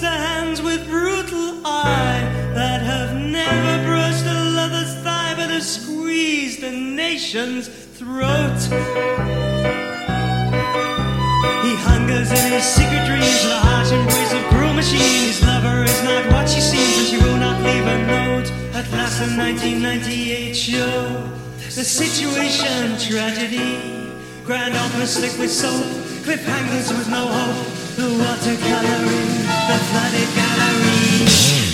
the hands with brutal eye that have never brushed a lover's thigh but have squeezed the nation's throat. He hungers in his secret dreams for the harsh embrace of cruel machine. His lover is not what she seems, and she will not leave a note. At last, the 1998 show, the situation tragedy. Grand opera slick with soap, cliffhangers with no hope. The watercoloring, the flooded gallery.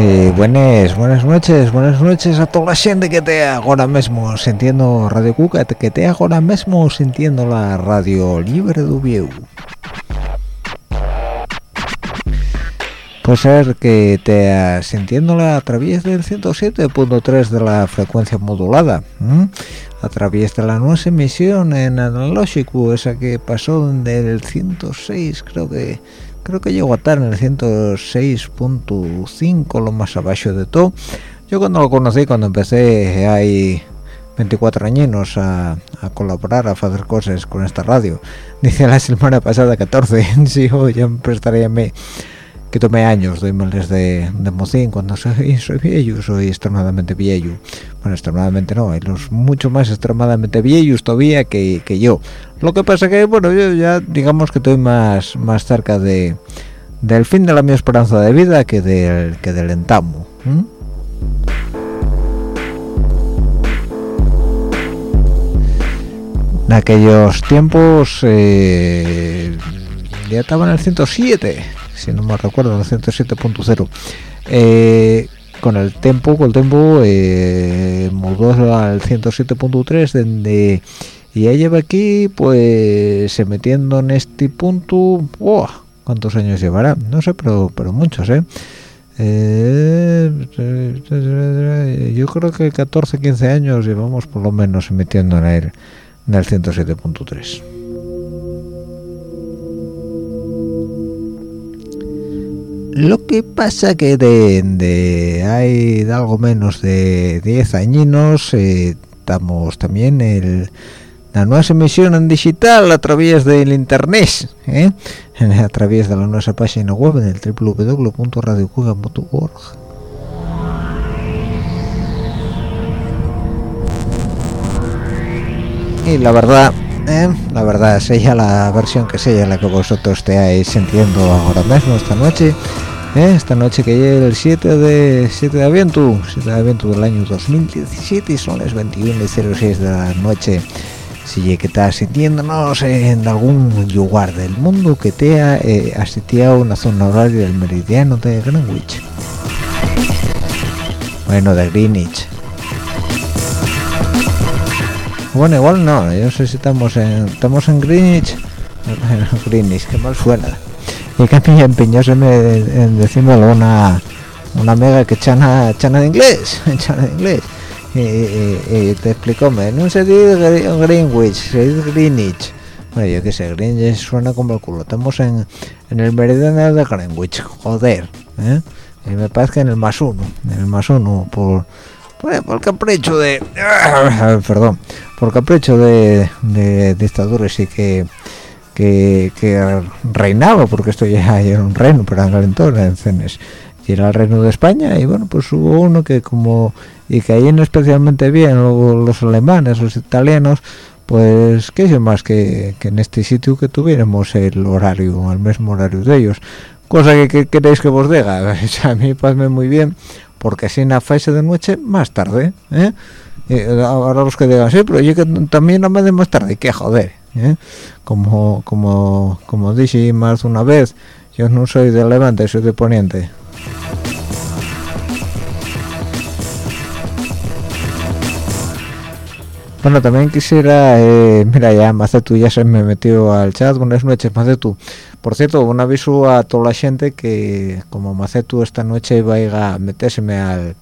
Eh, buenas, buenas noches, buenas noches a toda la gente que te ahora mismo sintiendo Radio Cuca, que te ahora mismo sintiendo la radio libre de Ubieu. Puede ser que te sintiéndola a través del 107.3 de la frecuencia modulada, ¿m? a través de la nueva emisión en analógico, esa que pasó del 106, creo que creo que llegó a estar en el 106.5 lo más abajo de todo. Yo cuando lo conocí cuando empecé hay 24 añinos a, a colaborar a hacer cosas con esta radio. Dice la semana pasada 14 sí yo ya prestaría me que tomé años doy males de, de mocín cuando soy, soy viejo soy extremadamente viejo bueno extremadamente no hay los mucho más extremadamente viejos todavía que, que yo. Lo que pasa que bueno yo ya digamos que estoy más más cerca de del fin de la mi esperanza de vida que del que del entamo en aquellos tiempos eh, ya estaba en el 107 si no me recuerdo en el 107.0 eh, con el tiempo con el tiempo eh, mudó al 107.3 donde ya lleva aquí pues se metiendo en este punto ¡buah! cuántos años llevará no sé pero pero muchos eh Eh, yo creo que 14, 15 años llevamos por lo menos emitiendo en el, en el 107.3. Lo que pasa que de, hay de algo menos de 10 añinos eh, estamos también en la nueva emisión en digital a través del internet, ¿eh? a través de la nuestra página web en el www.radiocuga.org. Y la verdad, ¿eh? la verdad, sella la versión que sea la que vosotros estéis sintiendo ahora mismo esta noche. ¿eh? esta noche que llega el 7 de 7 de aviento 7 de aviento del año 2017 y son las 21.06 de la noche si que estás sintiéndonos en algún lugar del mundo que te ha eh, asistido a una zona horaria del meridiano de Greenwich bueno de Greenwich bueno igual no yo no sé si estamos en estamos en Greenwich. Greenwich que mal suena. Y que a mí empeñóseme en decírmelo una una amiga que chana chana de inglés chana de inglés. Y, te explicóme no se dice Greenwich se dice Greenwich. Bueno yo qué sé Greenwich suena como el culo. Estamos en, en el meridiano de Greenwich joder ¿eh? y me parece que en el más uno en el más uno por por capricho de perdón por capricho de, de dictadores y que que, reinaba, porque esto ya era un reino, pero en en Cenes, y era el reino de España, y bueno, pues hubo uno que como, y que ahí especialmente bien, los alemanes, los italianos, pues qué es más que, que, en este sitio que tuviéramos el horario, el mismo horario de ellos. Cosa que, queréis que vos diga, a mí pasme muy bien, porque así en fase de noche más tarde, ¿eh? ahora los que digan, sí, pero yo que también me de más tarde, que joder, ¿eh? como como como dije más una vez yo no soy de levante soy de poniente bueno también quisiera eh, mira ya Macetu ya se me metió al chat buenas noches Macetu por cierto un aviso a toda la gente que como Macetu esta noche va a metérseme al,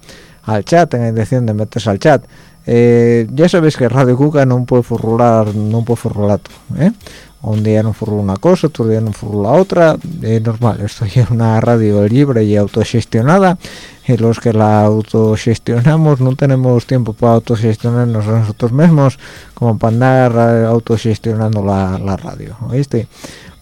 al chat en intención de meterse al chat eh, ya sabéis que Radio Cuca no puede furrular no puede furrular ¿eh? un día no furrula una cosa otro día no furrula otra es normal esto es una radio libre y autogestionada y los que la autogestionamos no tenemos tiempo para autogestionarnos nosotros mismos como para andar autogestionando la, la radio ¿oíste?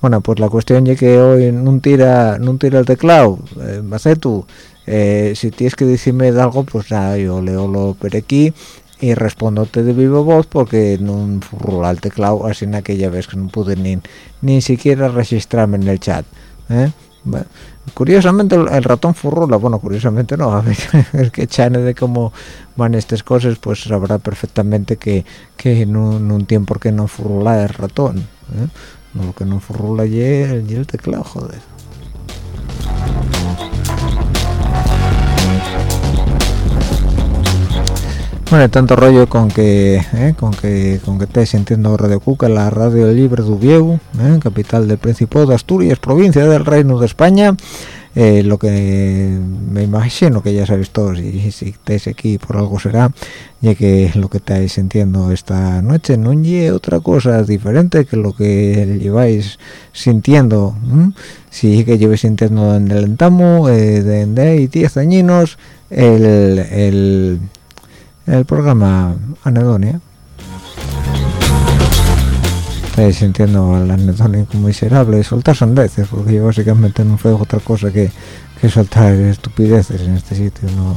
Bueno pues la cuestión es que hoy no tira no tira el teclado eh, tú eh, si tienes que decirme algo pues nada yo leo lo por aquí y respondote de vivo voz porque no furrula el teclado así en aquella vez que no pude ni ni siquiera registrarme en el chat ¿eh? curiosamente el, ratón furrula bueno curiosamente no a ver es que chane de cómo van estas cosas pues sabrá perfectamente que que no, un tiempo que no furrula el ratón ¿eh? No, lo que no furrula y el, el teclado joder. Bueno tanto rollo con que eh, con que con que estés sintiendo Radio Cuca la radio libre de Ubieu eh, capital del Principado de Asturias provincia del Reino de España eh, lo que me imagino que ya sabéis todos y si estáis aquí por algo será ya que lo que estáis sintiendo esta noche no es otra cosa diferente que lo que lleváis sintiendo si que llevéis sintiendo en el entamo de, de 10 añinos el el programa Anedonia estáis sintiendo la anedonia como miserable y soltar sandeces porque yo básicamente no fue otra cosa que, que soltar estupideces en este sitio no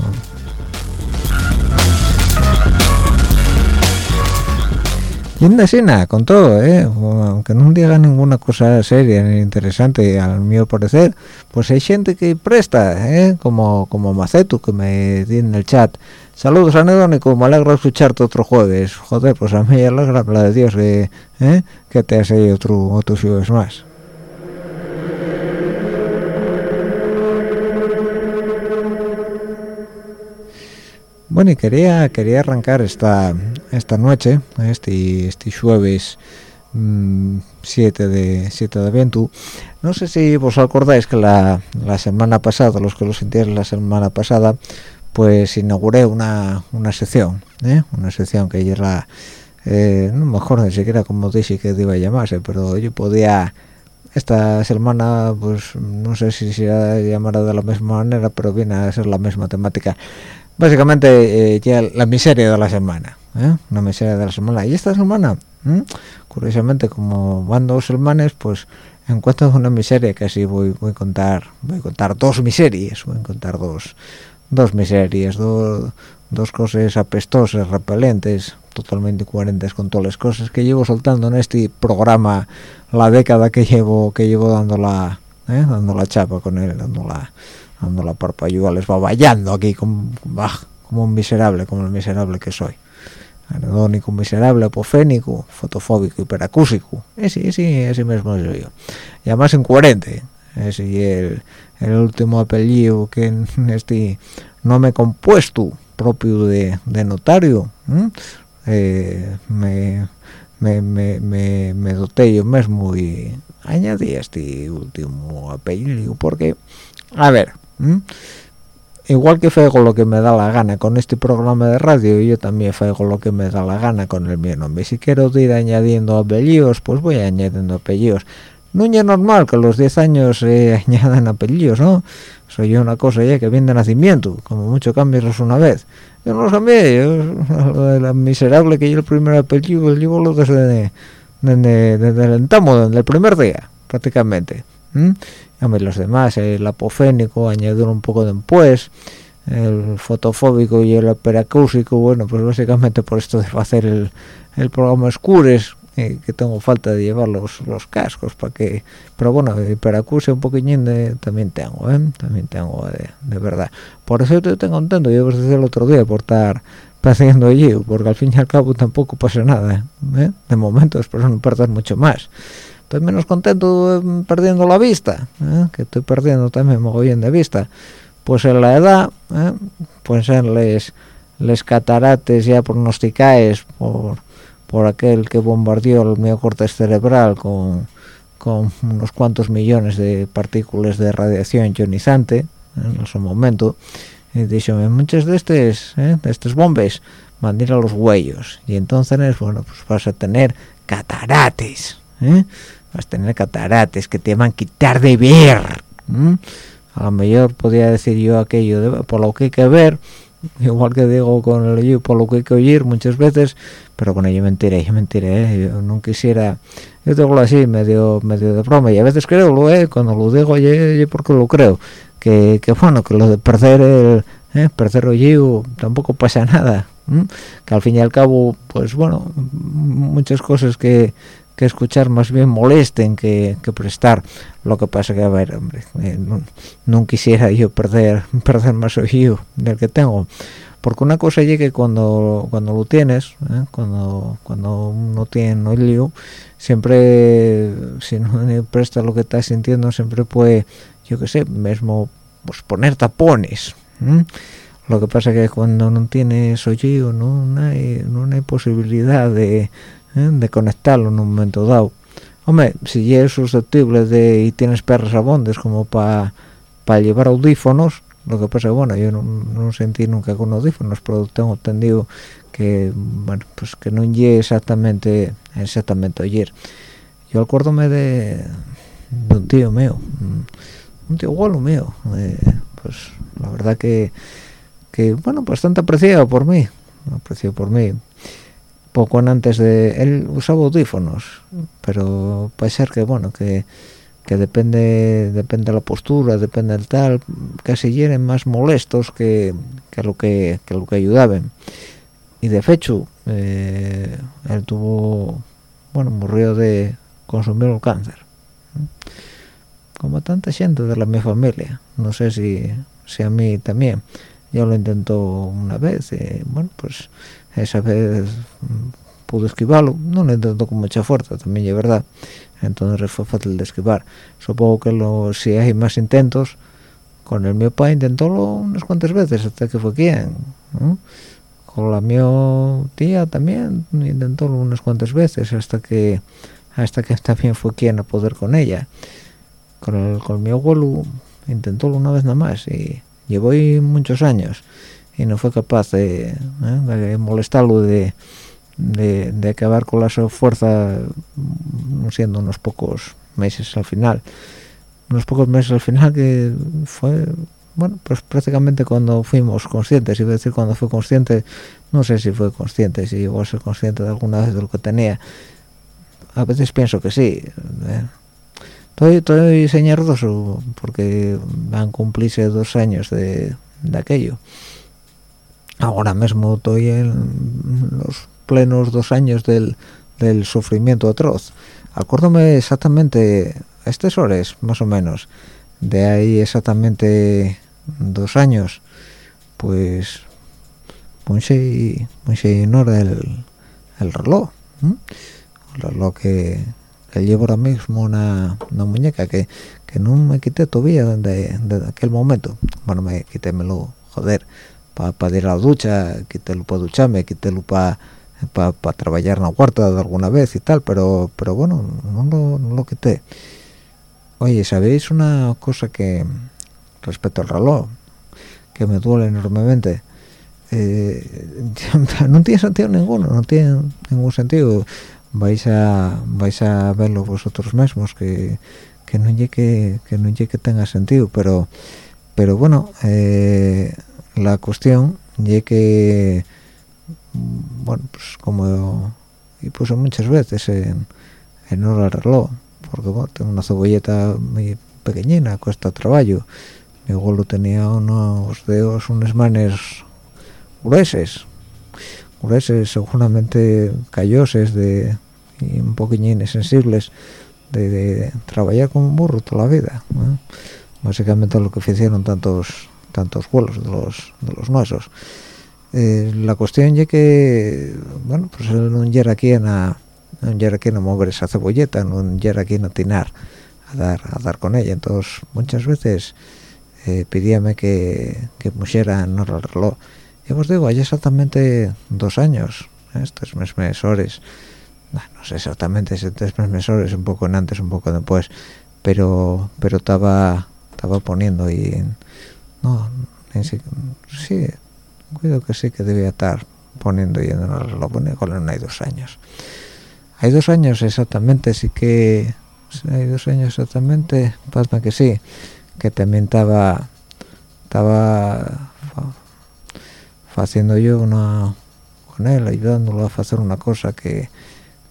y en escena con todo ¿eh? aunque no diga ninguna cosa seria ni interesante al mío parecer pues hay gente que presta ¿eh? como como Macetu que me di en el chat saludos anedónico me alegro escucharte otro jueves. Joder pues a mí alegra la de Dios que, ¿eh? que te has hecho otro otros jueves más. Bueno, y quería quería arrancar esta esta noche, este este jueves 7 de 7 de no sé si vos acordáis que la, la semana pasada los que lo sintieron la semana pasada pues inauguré una, una sección ¿eh? una sección que era eh, no me acuerdo ni siquiera cómo dije que iba a llamarse pero yo podía esta semana pues no sé si se llamará de la misma manera pero viene a ser la misma temática básicamente eh, ya la miseria de la semana ¿eh? una miseria de la semana y esta semana curiosamente como van dos semanas pues encuentro una miseria que así voy, voy a contar voy a contar dos miserias voy a contar dos dos miserias dos, dos cosas apestosas repelentes totalmente coherentes con todas las cosas que llevo soltando en este programa la década que llevo que llevo dando la ¿eh? dando la chapa con él dando la dando la les va vallando aquí como, como un miserable como el miserable que soy anedónico, miserable, apofénico, fotofóbico, hiperacúsico. Ese, ese, ese mismo soy yo. Y además incoherente. Ese el, el último apellido que en este nombre compuesto propio de, notario eh, me, me, me, me, doté yo mismo y añadí este último apellido porque, a ver, igual que fego lo que me da la gana con este programa de radio yo también fego lo que me da la gana con el mío nombre si quiero ir añadiendo apellidos pues voy añadiendo apellidos no es normal que a los 10 años se añadan apellidos no soy yo una cosa ya que viene de nacimiento como mucho cambios una vez yo no lo cambié yo la miserable que yo el primer apellido llevo lo desde desde, desde el entamo desde el primer día prácticamente ¿Mm? los demás el apofénico añadir un poco después el fotofóbico y el peracúsico bueno pues básicamente por esto de hacer el, el programa oscures eh, que tengo falta de llevar los, los cascos para que pero bueno el peracuse un poquillín de, también tengo ¿eh? también tengo de, verdad por eso estoy contento yo desde el otro día por estar haciendo allí porque al fin y al cabo tampoco pasa nada ¿eh? de momento espero no perder mucho más estoy menos contento eh, perdiendo la vista ¿eh? que estoy perdiendo también mogollón de vista pues en la edad ¿eh? pues en les les catarates ya pronosticaes por por aquel que bombardeó el miocortes cerebral con con unos cuantos millones de partículas de radiación ionizante en su momento y díxome muchas de estos de estos bombes van a ir a los huellos y entonces bueno pues vas a tener catarates ¿eh? vas a tener catarates que te van a quitar de ver a lo mejor podría decir yo aquello por lo que hay que ver igual que digo con el oído por lo que hay que oír muchas veces pero con ello mentiré yo mentiré ¿eh? yo no quisiera yo tengo así medio medio de broma y a veces creo lo ¿eh? cuando lo digo yo, yo porque lo creo que, que bueno que lo de perder el ¿eh? perder oído tampoco pasa nada que al fin y al cabo pues bueno muchas cosas que que escuchar más bien molesten que, prestar. Lo que pasa que a ver hombre eh, no, quisiera yo perder perder más oído del que tengo. Porque una cosa es que cuando cuando lo tienes ¿eh? cuando cuando uno tiene oído siempre si no presta lo que estás sintiendo siempre puede yo qué sé mismo pues poner tapones lo que pasa que cuando no tienes oído no hay, no hay posibilidad de ¿eh? de conectarlo en un momento dado. Hombre si es susceptible de y tienes perros abondes como para para llevar audífonos lo que pasa bueno yo no, sentí nunca con audífonos pero tengo entendido que bueno pues que no llegue exactamente exactamente ayer yo acuérdome de, de un tío mío un tío igual mío eh, pues la verdad que que bueno bastante apreciado por mí apreciado por mí poco antes de él usaba audífonos pero puede ser que bueno que, que depende depende de la postura depende del tal casi llenen más molestos que, que lo que, que, lo que ayudaban. Y de hecho eh, él tuvo bueno murió de consumir el cáncer como tanta gente de la mi familia no sé si, si a mí también. Yo lo intento una vez y bueno pues esa vez mm, pude esquivarlo. No lo intento con mucha fuerza también es verdad. Entonces fue fácil de esquivar. Supongo que lo, si hay más intentos con el mío padre intentólo unas cuantas veces hasta que fue quien con la mi tía también intentó unas cuantas veces hasta que hasta que también fue quien a poder con ella. Con, con mi abuelo intentó una vez nada más y llevó ahí muchos años y no fue capaz de, ¿eh? molestarlo de, de, acabar con la fuerza mm, siendo unos pocos meses al final unos pocos meses al final que fue bueno pues prácticamente cuando fuimos conscientes iba a decir cuando fue consciente no sé si fue consciente si llegó a ser consciente de alguna vez de lo que tenía a veces pienso que sí ¿eh? estoy, estoy señardoso porque van a cumplirse dos años de, de aquello ahora mismo estoy en los plenos dos años del, del sufrimiento atroz. Acuérdame exactamente estas horas más o menos de ahí exactamente dos años pues puse puse en hora el, el reloj el reloj que, que llevo ahora mismo una, una muñeca que, que no me quité todavía de, de aquel momento. Bueno me lo joder para ir a la ducha, quítelo para ducharme, quítelo para para trabajar en la huerta de alguna vez y tal, pero pero bueno, no lo, no lo quité. Oye, ¿sabéis una cosa que respecto al reloj que me duele enormemente? Eh, no tiene sentido ninguno, no tiene ningún sentido. Vais a vais a verlo vosotros mismos que, que no llegue que no llegue tenga sentido, pero pero bueno, eh, la cuestión y que bueno pues como y puse muchas veces en, en hora porque bueno, tengo una cebolleta muy pequeñina cuesta trabajo. Mi abuelo tenía unos dedos unos manes gruesos gruesos seguramente calloses de un poquillines sensibles de, trabajar como burro toda la vida básicamente lo que hicieron tantos tantos vuelos de los de los nuestros. Eh, la cuestión es que bueno pues no llega aquí en a no aquí a mover esa cebolleta no llega aquí a tinar a dar a dar con ella. Entonces muchas veces eh, pedíame que que pusieran el reloj. Y os digo hay exactamente dos años ¿eh? estos meses no sé exactamente si tres meses un poco en antes un poco después pero pero estaba estaba poniendo y no sí, sí cuido que sí que debía estar poniendo y en el reloj no hay dos años. Hay dos años exactamente sí que hay dos años exactamente pasa que sí que también estaba estaba haciendo yo una con él ayudándolo a hacer una cosa que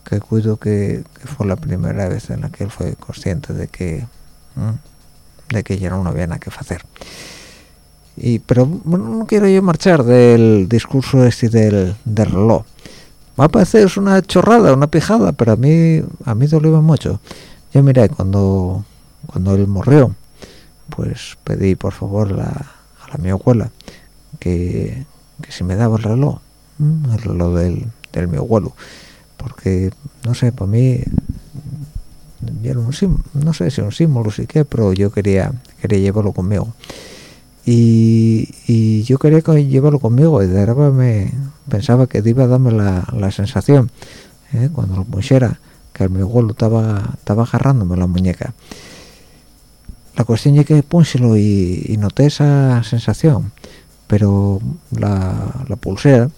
que cuido que, fue la primera vez en la que él fue consciente de que de que ya no había nada que hacer y pero no quiero yo marchar del discurso este del, del reloj. Va a parecer una chorrada una pijada pero a mí a mí dolió mucho. Yo miré cuando cuando él murió pues pedí por favor la, a la mi abuela que, que si me daba el reloj el reloj del, del mi abuelo. Porque no sé para mí era un no sé si un símbolo sí que pero yo quería quería llevarlo conmigo y, yo quería llevarlo conmigo y de verdad me pensaba que iba a darme la, sensación ¿eh? cuando lo pusiera que mi abuelo estaba estaba agarrándome la muñeca la cuestión es que pónselo y, noté esa sensación pero la, pulsera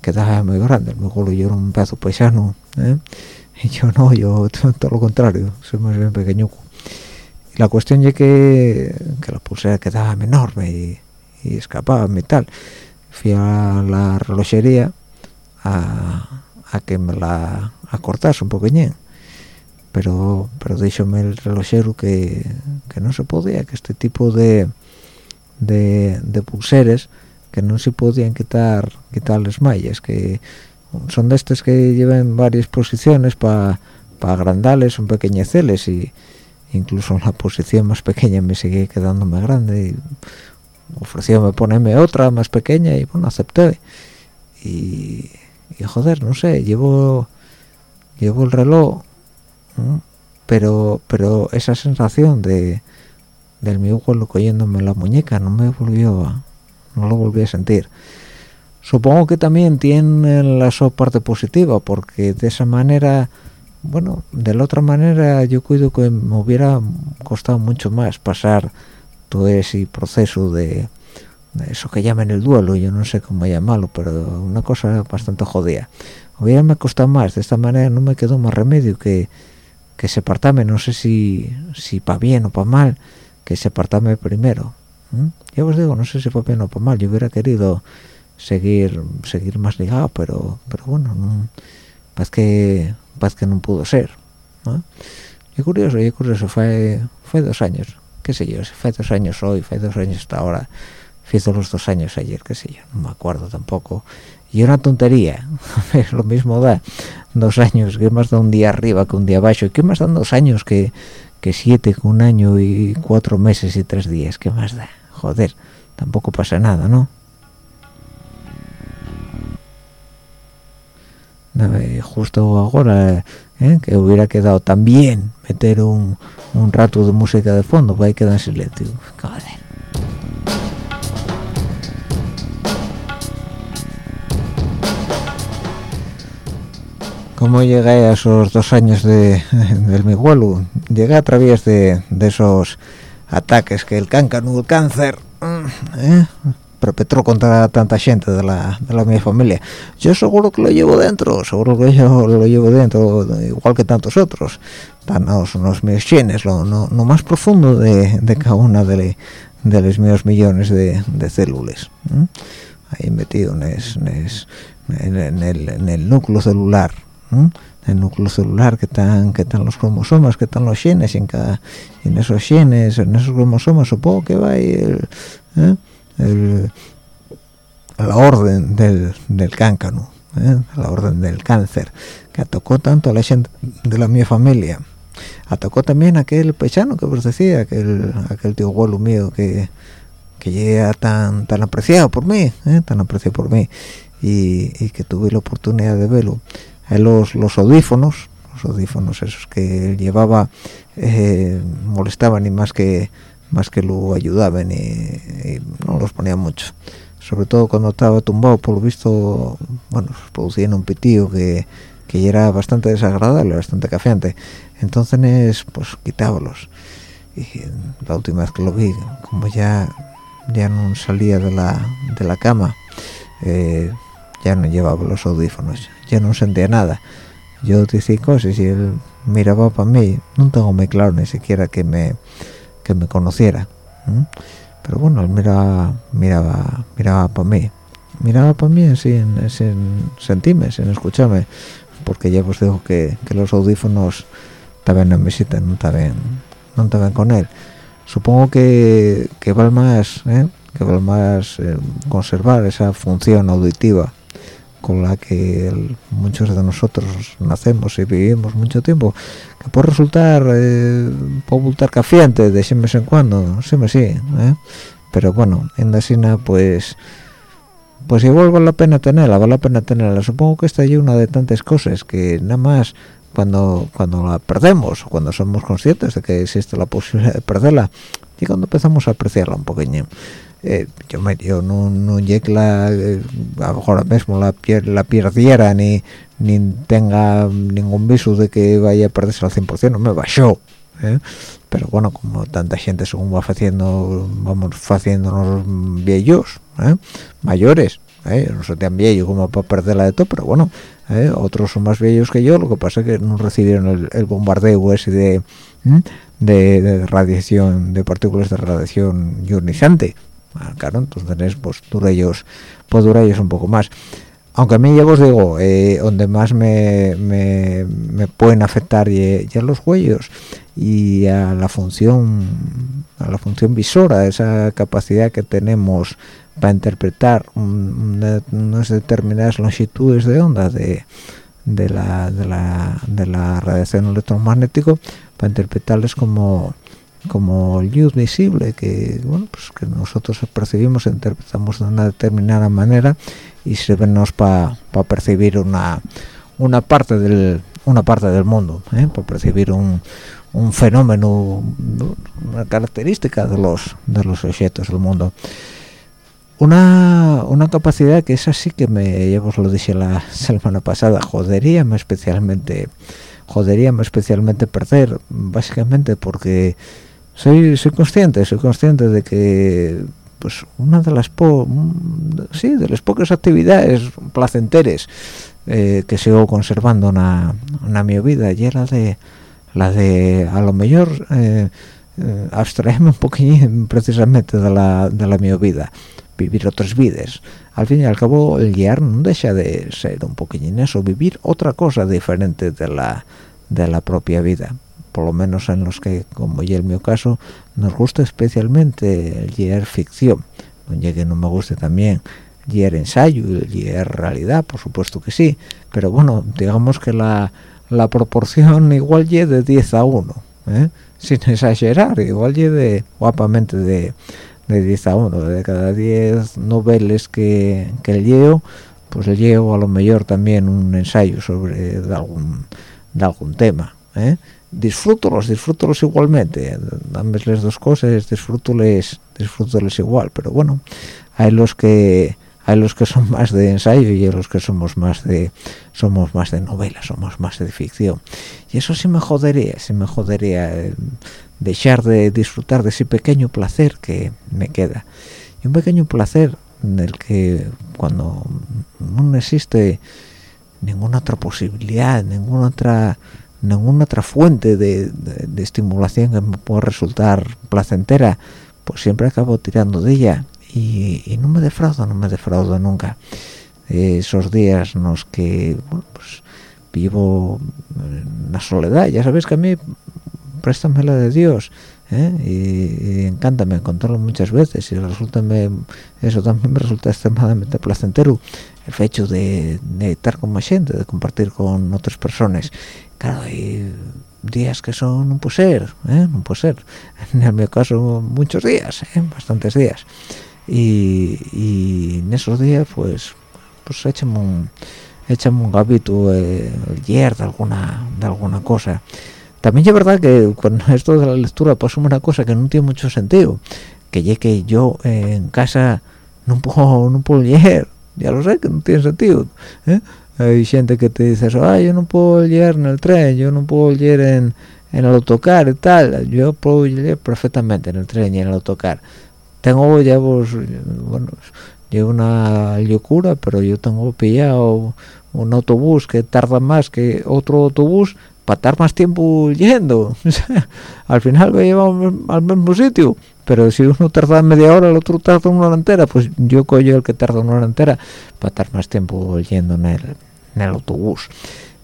quedaba muy grande mi abuelo yo era un pedazo paisano ¿eh? y yo no yo todo lo contrario soy más bien pequeñuco la cuestión es que, la pulsera quedaba enorme y, escapaba y tal. Fui a la relojería a, que me la acortase un poquillín pero pero díjome el relojero que, no se podía que este tipo de de, pulseres que no se podían quitar quitar las mallas que son de estas que llevan varias posiciones para para agrandarles un pequeñeceles y incluso en la posición más pequeña me sigue quedando más grande y ofreció ponerme otra más pequeña y bueno acepté. Y, joder no sé llevo llevo el reloj pero pero esa sensación de del mi abuelo cogiéndome la muñeca no me volvió a, no lo volví a sentir. Supongo que también tiene la su parte positiva porque de esa manera bueno de la otra manera yo cuido que me hubiera costado mucho más pasar todo ese proceso de, eso que llaman el duelo. Yo no sé cómo llamarlo pero una cosa bastante jodida. Hubiera me costado más de esta manera no me quedó más remedio que que separtame no sé si si para bien o para mal que separtame primero ya os digo no sé si para bien o para mal. Yo hubiera querido seguir seguir más ligado pero pero bueno no, parece que parece que no pudo ser ¿no? y curioso y curioso fue fue dos años qué sé yo fue dos años hoy fue dos años hasta ahora hizo los dos años ayer qué sé yo no me acuerdo tampoco. Y una tontería lo mismo da dos años que más da un día arriba que un día abajo y qué más dan dos años que que siete que un año y cuatro meses y tres días qué más da joder tampoco pasa nada no justo ahora ¿eh? que hubiera quedado también meter un, un rato de música de fondo para que quedar en silencio joder ¿Cómo llegué a esos dos años de, del mi vuelo? Llegué a través de, de, esos ataques que el cáncano, el cáncer, ¿eh? Perpetró contra tanta gente de la, de la mi familia. Yo seguro que lo llevo dentro, seguro que yo lo llevo dentro, igual que tantos otros. Están los, mis genes, lo, no, no, más profundo de, de cada una de, de los míos millones de, de células. Ahí metido en, es, en, es, en, en, el, en el núcleo celular. ¿eh? el núcleo celular que están que están los cromosomas que están los genes en cada en esos genes en esos cromosomas supongo que va el, ¿eh? El, la orden del, del cáncano ¿eh? la orden del cáncer que atacó tanto a la gente de la mi familia. Atacó también a aquel pechano que os decía aquel aquel tío abuelo mío que que llega tan tan apreciado por mí tan apreciado por mí y, y que tuve la oportunidad de verlo. Los, los audífonos los audífonos esos que él llevaba eh, molestaban y más que más que lo ayudaban y, y, no los ponía mucho. Sobre todo cuando estaba tumbado por lo visto bueno producían un pitío que, que era bastante desagradable bastante cafeante entonces pues quitábalos y la última vez que lo vi como ya ya no salía de la de la cama eh, ya no llevaba los audífonos ya no sentía nada. Yo decía cosas y él miraba para mí. No tengo muy claro ni siquiera que me que me conociera pero bueno él miraba miraba miraba para mí. Miraba para mí sin, sin sentirme sin escucharme porque ya os digo que, que los audífonos estaban en visita no estaban no estaban con él. Supongo que que vale más ¿eh? que vale más eh, conservar esa función auditiva con la que el, muchos de nosotros nacemos y vivimos mucho tiempo que puede resultar eh, puede resultar cafiante de vez en cuando sí sí ¿eh? pero bueno en la sina pues pues igual vale la pena tenerla vale la pena tenerla supongo que esta es una de tantas cosas que nada más cuando cuando la perdemos cuando somos conscientes de que existe la posibilidad de perderla y cuando empezamos a apreciarla un poquillo eh, yo me yo no no la eh, a lo mejor mismo la pier, ni tenga ningún viso de que vaya a perderse al 100% no me bajó ¿eh? pero bueno como tanta gente según va haciendo vamos haciéndonos viejos ¿eh? mayores ¿eh? no soy tan viejo como para perderla de todo pero bueno otros son más viejos que yo lo que pasa es que no recibieron el, bombardeo ese de, de, radiación de partículas de radiación ionizante claro entonces pues dura ellos pues dura ellos un poco más. Aunque a mí ya os digo eh, donde más me, me, me, pueden afectar ya los huellos y a la función a la función visora esa capacidad que tenemos para interpretar unas determinadas longitudes de onda de, de, la, de, la, de la radiación electromagnética para interpretarles como como luz visible que bueno pues que nosotros percibimos interpretamos de una determinada manera y sirvenos para pa percibir una una parte del una parte del mundo ¿eh? para percibir un, un fenómeno una característica de los de los objetos del mundo una, una capacidad que es así que me ya os lo dije la semana pasada joderíame especialmente joderíame especialmente perder básicamente porque soy soy consciente soy consciente de que pues una de las po sí de las pocas actividades placenteres eh, que sigo conservando en mi vida y era de la de a lo mejor eh, eh, abstraerme un poquín precisamente de la, de la mi vida vivir otras vidas al fin y al cabo el guiar no deja de ser un poquillín eso vivir otra cosa diferente de la de la propia vida por lo menos en los que como ya en mi caso nos gusta especialmente el guiar ficción ya que no me guste también guiar ensayo y guiar realidad por supuesto que sí pero bueno digamos que la, la proporción igual y de 10 a 1 ¿eh? sin exagerar igual y de guapamente de de 10 a 1 de cada 10 noveles que, que leo pues leo a lo mejor también un ensayo sobre algún de algún tema ¿eh? Disfrútolos disfrútolos igualmente dame las dos cosas disfrútoles disfrútoles igual pero bueno hay los que hay los que son más de ensayo y hay los que somos más de somos más de novela somos más de ficción. Y eso sí me jodería sí me jodería eh, dejar de disfrutar de ese pequeño placer que me queda. Y un pequeño placer en el que cuando no existe ninguna otra posibilidad ninguna otra ninguna otra fuente de, estimulación que me pueda resultar placentera pues siempre acabo tirando de ella. Y, no me defraudo no me defraudo nunca. Esos días en los que pues vivo en la soledad ya sabes que a mí préstame la de Dios ¿eh? y, y, encántame contarlo muchas veces y resulta eso también me resulta extremadamente placentero el hecho de, estar con más gente de compartir con otras personas. Claro hay días que son un puede ser ¿eh? no puede ser en mi caso muchos días ¿eh? bastantes días. Y, en esos días pues pues échame un échame un gabito eh, de alguna de alguna cosa. También es verdad que con esto de la lectura pasa una cosa que no tiene mucho sentido que ya que yo en casa no puedo no puedo leer ya lo sé que no tiene sentido ¿eh? hay gente que te dice ah yo no puedo leer en el tren yo no puedo leer en, en el autocar y tal yo puedo leer perfectamente en el tren y en el autocar tengo ya pues bueno llevo una locura pero yo tengo pillado un autobús que tarda más que otro autobús para estar más tiempo yendo. Al final me lleva al mismo sitio. Pero si uno tarda media hora el otro tarda una hora entera pues yo cojo el que tarda una hora entera para estar más tiempo yendo en el, en el autobús.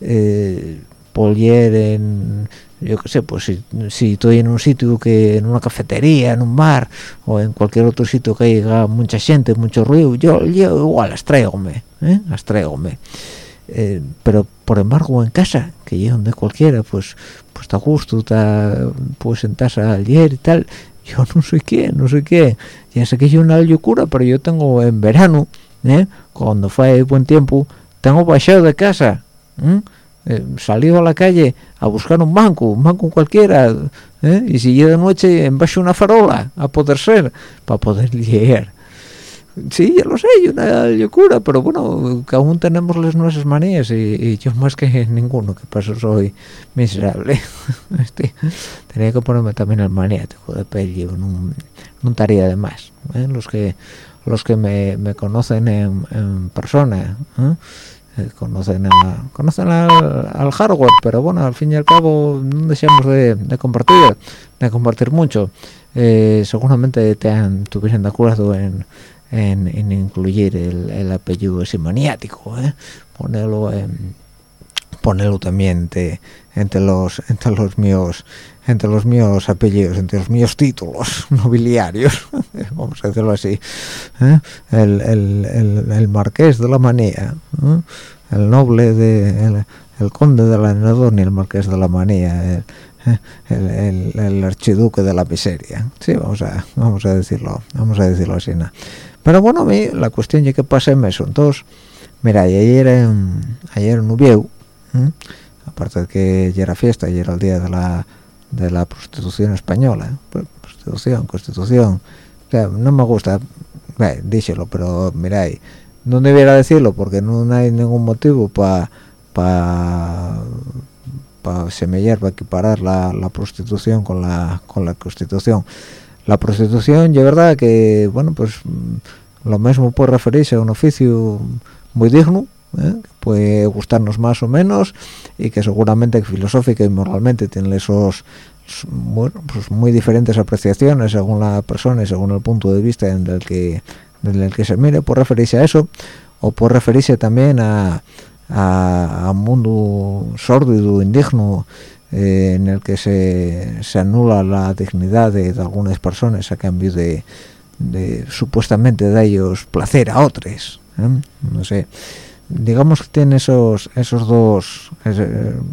Eh, polier en yo qué sé pues si, si, estoy en un sitio que en una cafetería en un bar o en cualquier otro sitio que haya mucha gente mucho ruido yo, yo igual astraigome ¿eh? astraigome eh, pero por embargo en casa que yo donde cualquiera pues pues está justo está pues en casa ayer y tal yo no sé qué no sé qué ya sé que yo una locura pero yo tengo en verano ¿eh? cuando fue buen tiempo tengo bajado de casa eh, salido a la calle a buscar un banco un banco cualquiera ¿eh? y si de noche en bajo una farola a poder ser para poder leer sí ya lo sé una locura pero bueno que aún tenemos las nuestras manías y, yo más que ninguno que paso soy miserable este, tenía que ponerme también el maniático de peli no, no estaría de más ¿eh? los que los que me, conocen en, en persona ¿eh? Eh, conocen a, conocen al, hardware pero bueno al fin y al cabo no deseamos de, compartir de compartir mucho seguramente te han de acuerdo en en, incluir el, apellido ese maniático, ¿eh? ponerlo en, ponerlo también entre, los entre los míos entre los míos apellidos entre los míos títulos nobiliarios vamos a decirlo así ¿eh? el, el, marqués de la manía ¿eh? el noble de el, conde de la y el marqués de la manía el, el, archiduque de la miseria sí vamos a vamos a decirlo vamos a decirlo así ¿no? Pero bueno la cuestión es que pasé me son todos mira ayer en, ayer en aparte de que ya era fiesta y era el día de la de la prostitución española ¿eh? pues, prostitución constitución. No me gusta eh, díselo pero mira no debiera decirlo porque no hay ningún motivo para pa, para para equiparar la, la, prostitución con la con la constitución la prostitución es verdad que bueno pues mm, lo mismo puede referirse a un oficio muy digno ¿eh? puede gustarnos más o menos y que seguramente filosófica y moralmente tiene esos bueno, pues muy diferentes apreciaciones según la persona y según el punto de vista en el que el que se mire puede referirse a eso o puede referirse también a, a, un mundo sórdido indigno eh, en el que se, se, anula la dignidad de, algunas personas a cambio de, supuestamente de ellos placer a otros ¿eh? no sé. Digamos que tiene esos esos dos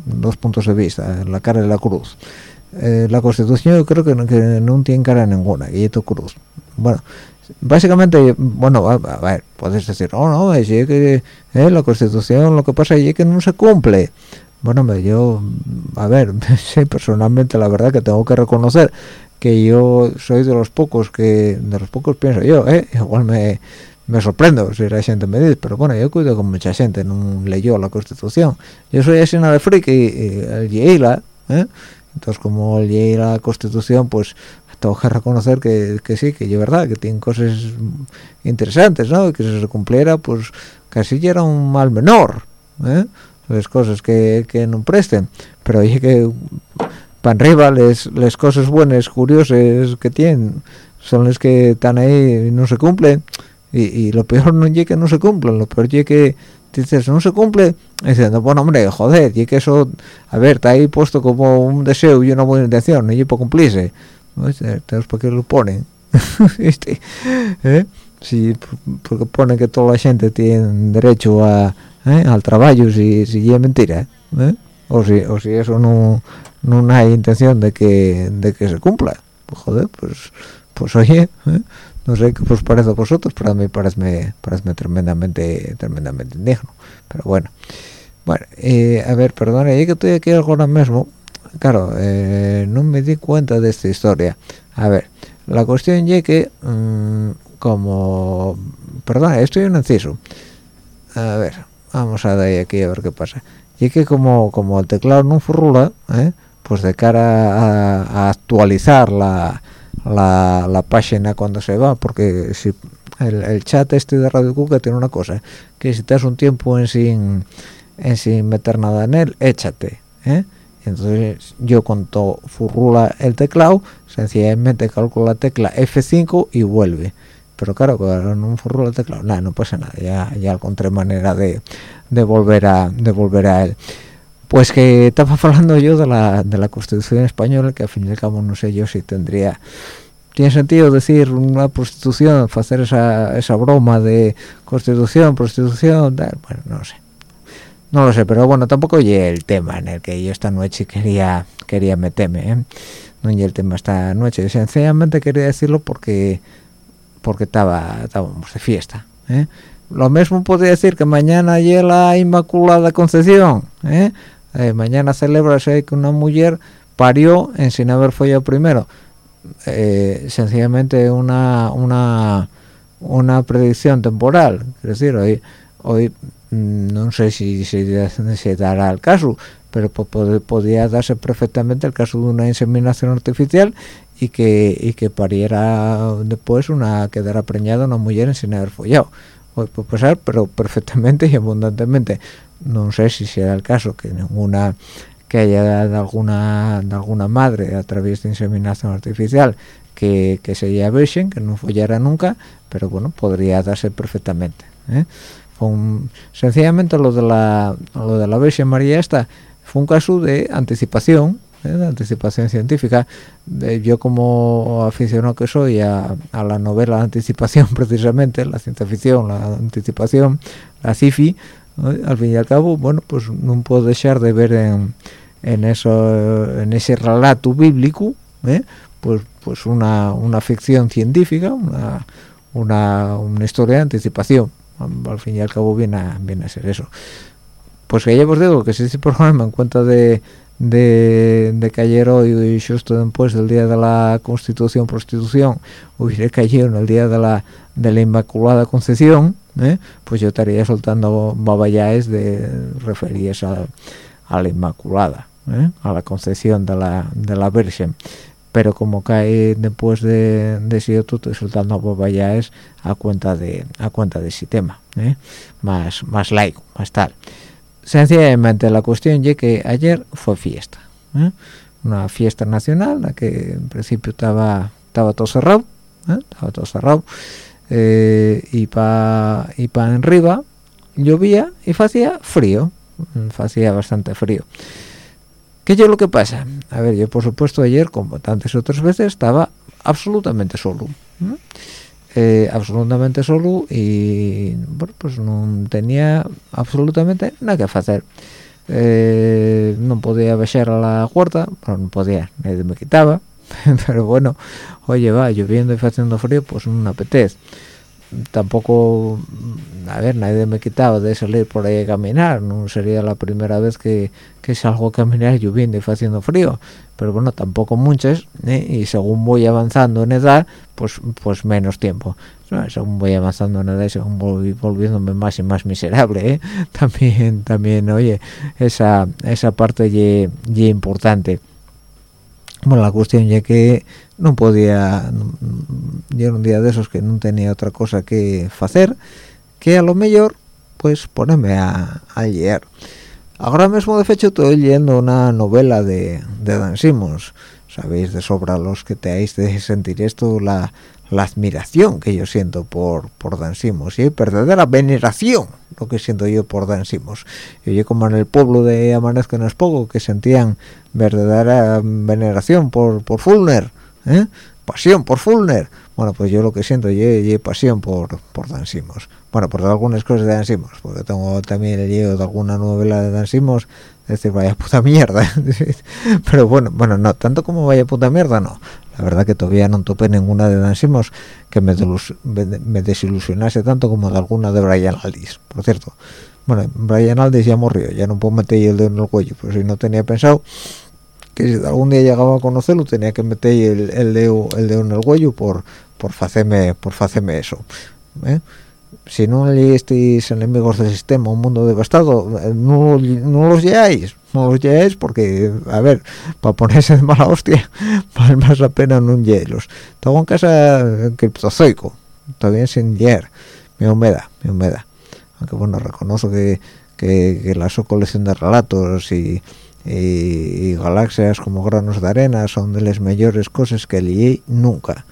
dos puntos de vista la cara de la cruz. Eh, la constitución yo creo que no, no tiene cara ninguna esto cruz. Bueno básicamente bueno a, ver puedes decir oh no es que eh, la constitución lo que pasa es que no se cumple bueno yo a ver personalmente la verdad que tengo que reconocer que yo soy de los pocos que de los pocos pienso yo eh igual me me sorprendo si la gente me dice pero bueno yo cuido con mucha gente no leyó la constitución yo soy así de friki y, el ¿eh? entonces como leí la constitución pues tengo que reconocer que, que sí que es verdad que tiene cosas interesantes no que si se cumpliera pues casi ya era un mal menor ¿eh? Las cosas que, que no presten. Pero oye que para arriba les, las cosas buenas curiosas que tienen son las que están ahí y no se cumplen. Y, lo peor no es que no se cumplan lo peor es que dices no se cumple diciendo bueno hombre joder y que eso a ver está ahí puesto como un deseo y una buena intención no y para cumplirse tenemos por qué lo ponen. ¿Eh? Sí porque pone que toda la gente tiene derecho a ¿eh? al trabajo si, si es mentira ¿eh? o si o si eso no no hay intención de que de que se cumpla pues joder pues pues oye ¿eh? no sé qué os parece a vosotros pero a mí parece, parece tremendamente tremendamente indigno pero bueno bueno a ver perdone que estoy aquí ahora mismo claro no me di cuenta de esta historia a ver la cuestión es que mmm, como perdón estoy en un inciso a ver vamos a dar aquí a ver qué pasa y que como como el teclado no furrula ¿eh? pues de cara a, actualizar la la, la, página cuando se va porque si el, chat este de Radio Cuca tiene una cosa que si estás un tiempo en sin en sin meter nada en él échate ¿eh? entonces yo cuando furrula el teclado sencillamente calculo la tecla F5 y vuelve pero claro cuando no furrula el teclado nada no pasa nada ya ya encontré manera de, de volver a de a él pues que estaba hablando yo de la, de la Constitución española, que al fin y al cabo no sé yo si tendría... Tiene sentido decir una prostitución, hacer esa, esa broma de constitución, prostitución, bueno, no sé. No lo sé, pero bueno, tampoco oye el tema en el que yo esta noche quería quería meterme, ¿eh? No oye el tema esta noche, sencillamente quería decirlo porque porque estaba estábamos de fiesta, ¿eh? Lo mismo podría decir que mañana llega la Inmaculada Concepción, ¿eh? eh, mañana celebrase que una mujer parió en sin haber follado primero eh, sencillamente una una una predicción temporal es decir hoy hoy mm, no sé si se dará el caso pero podría darse perfectamente el caso de una inseminación artificial y que y que pariera después una quedara preñada una mujer sin haber follado puede pasar pero perfectamente y abundantemente no sé si será el caso que ninguna que haya de alguna de alguna madre a través de inseminación artificial que, que sería virgen que no follara nunca pero bueno podría darse perfectamente ¿eh? sencillamente lo de la lo de la virgen maría esta fue un caso de anticipación ¿eh? de anticipación científica yo como aficionado que soy a, a la novela de anticipación precisamente la ciencia ficción la anticipación la sci-fi al fin y al cabo bueno pues no puedo dejar de ver en, en eso en ese relato bíblico ¿eh? pues pues una, una ficción científica una, una, una historia de anticipación al fin y al cabo viene a, viene a ser eso pues que ya os digo que si este programa en cuenta de de, de caer hoy justo después del día de la constitución prostitución hubiera caído en el día de la de la inmaculada concepción ¿eh? pues yo estaría soltando babayaes de referidas a, la inmaculada ¿eh? a la concepción de la, de la Virgen pero como cae después de, de ese otro soltando pues ya es a cuenta de a cuenta de ese tema ¿eh? más más laico más tal sencillamente la cuestión es que ayer fue fiesta ¿eh? una fiesta nacional la que en principio estaba estaba todo cerrado ¿eh? estaba todo cerrado y para y para arriba llovía y hacía frío hacía bastante frío ¿Qué es lo que pasa? A ver, yo por supuesto ayer, como tantas otras veces, estaba absolutamente solo. Eh, absolutamente solo y pues no tenía absolutamente nada que hacer. Eh, no podía bajar a la huerta, bueno, no podía, nadie me quitaba, pero bueno, oye, va, lloviendo y haciendo frío, pues no apetece tampoco a ver nadie me quitaba de salir por ahí a caminar no sería la primera vez que, que salgo a caminar lloviendo y haciendo frío pero bueno tampoco muchas ¿eh? y según voy avanzando en edad pues pues menos tiempo según voy avanzando en edad y según voy volviéndome más y más miserable ¿eh? también también oye esa esa parte y importante bueno la cuestión ya que no podía yo era un día de esos que no tenía otra cosa que hacer que a lo mejor pues ponerme a, leer. Ahora mismo de hecho estoy leyendo una novela de, de Dan Simmons sabéis de sobra los que te teáis de sentir esto la, la admiración que yo siento por, por Dan Simmons y verdadera veneración lo que siento yo por Dan Simmons yo como en el pueblo de Amanezca en Espogo que sentían verdadera veneración por, por Fulner ¿eh? pasión por Fulner. Bueno pues yo lo que siento es pasión por, por Dan Simmons bueno por algunas cosas de Dan Simmons porque tengo también leído de alguna novela de Dan Simmons decir vaya puta mierda. Pero bueno bueno no tanto como vaya puta mierda no la verdad que todavía no topé ninguna de Dan que me, desilusionase tanto como de alguna de Brian Aldis por cierto bueno Brian Aldis ya murió ya no puedo meter el dedo en el cuello pero si no tenía pensado que si algún día llegaba a conocerlo tenía que meter el, el dedo el dedo en el cuello por por hacerme por hacerme eso ¿eh? Si no leísteis enemigos del sistema un mundo devastado eh, no, no los lleváis no los lleváis porque a ver para ponerse de mala hostia vale más la pena no hielos tengo en casa criptozoico todavía sin leer. Mi humedad mi humedad aunque bueno reconozco que, que, la su colección de relatos y, y, galaxias como granos de arena son de las mayores cosas que leí nunca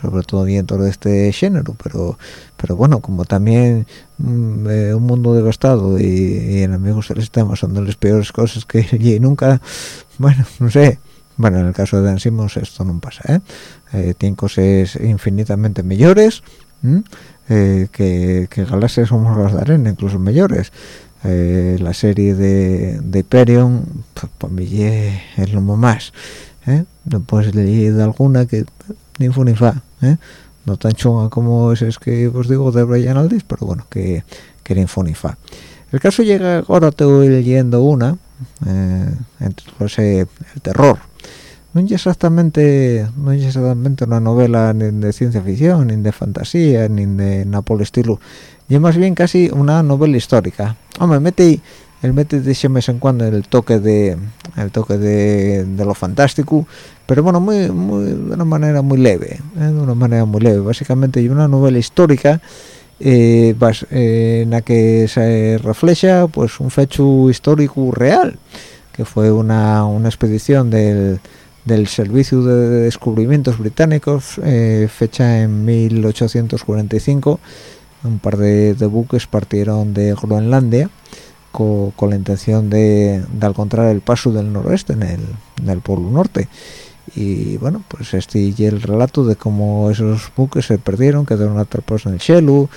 sobre todo dentro de este género pero pero bueno como también mm, eh, un mundo devastado y, y, enemigos del sistema son de las peores cosas que y nunca bueno no sé bueno en el caso de Dan esto no pasa ¿eh? eh tienen cosas infinitamente mejores eh, que, que galaxias como las de arena incluso mejores la serie de, de Hyperion pues, para mí es lo más ¿eh? Después leído alguna que ni fu ni fa ¿eh? no tan chunga como es, que os digo de Brian Aldis pero bueno que, que ni fu ni fa. El caso llega ahora estoy leyendo una eh, entre el terror. No es exactamente no es exactamente una novela ni de ciencia ficción ni de fantasía ni de Napoli estilo. Y es más bien casi una novela histórica. Hombre mete el mete de ese mes en cuando el toque de el toque de, de lo fantástico pero bueno muy, de una manera muy leve ¿eh? de una manera muy leve. Básicamente hay una novela histórica eh, eh, en la que se refleja pues un fecho histórico real que fue una, una expedición del, del servicio de descubrimientos británicos fecha en 1845 un par de, buques partieron de Groenlandia con, la intención de, de, encontrar el paso del noroeste en el, en el polo norte y bueno pues este y el relato de cómo esos buques se perdieron quedaron atrapados en el cielo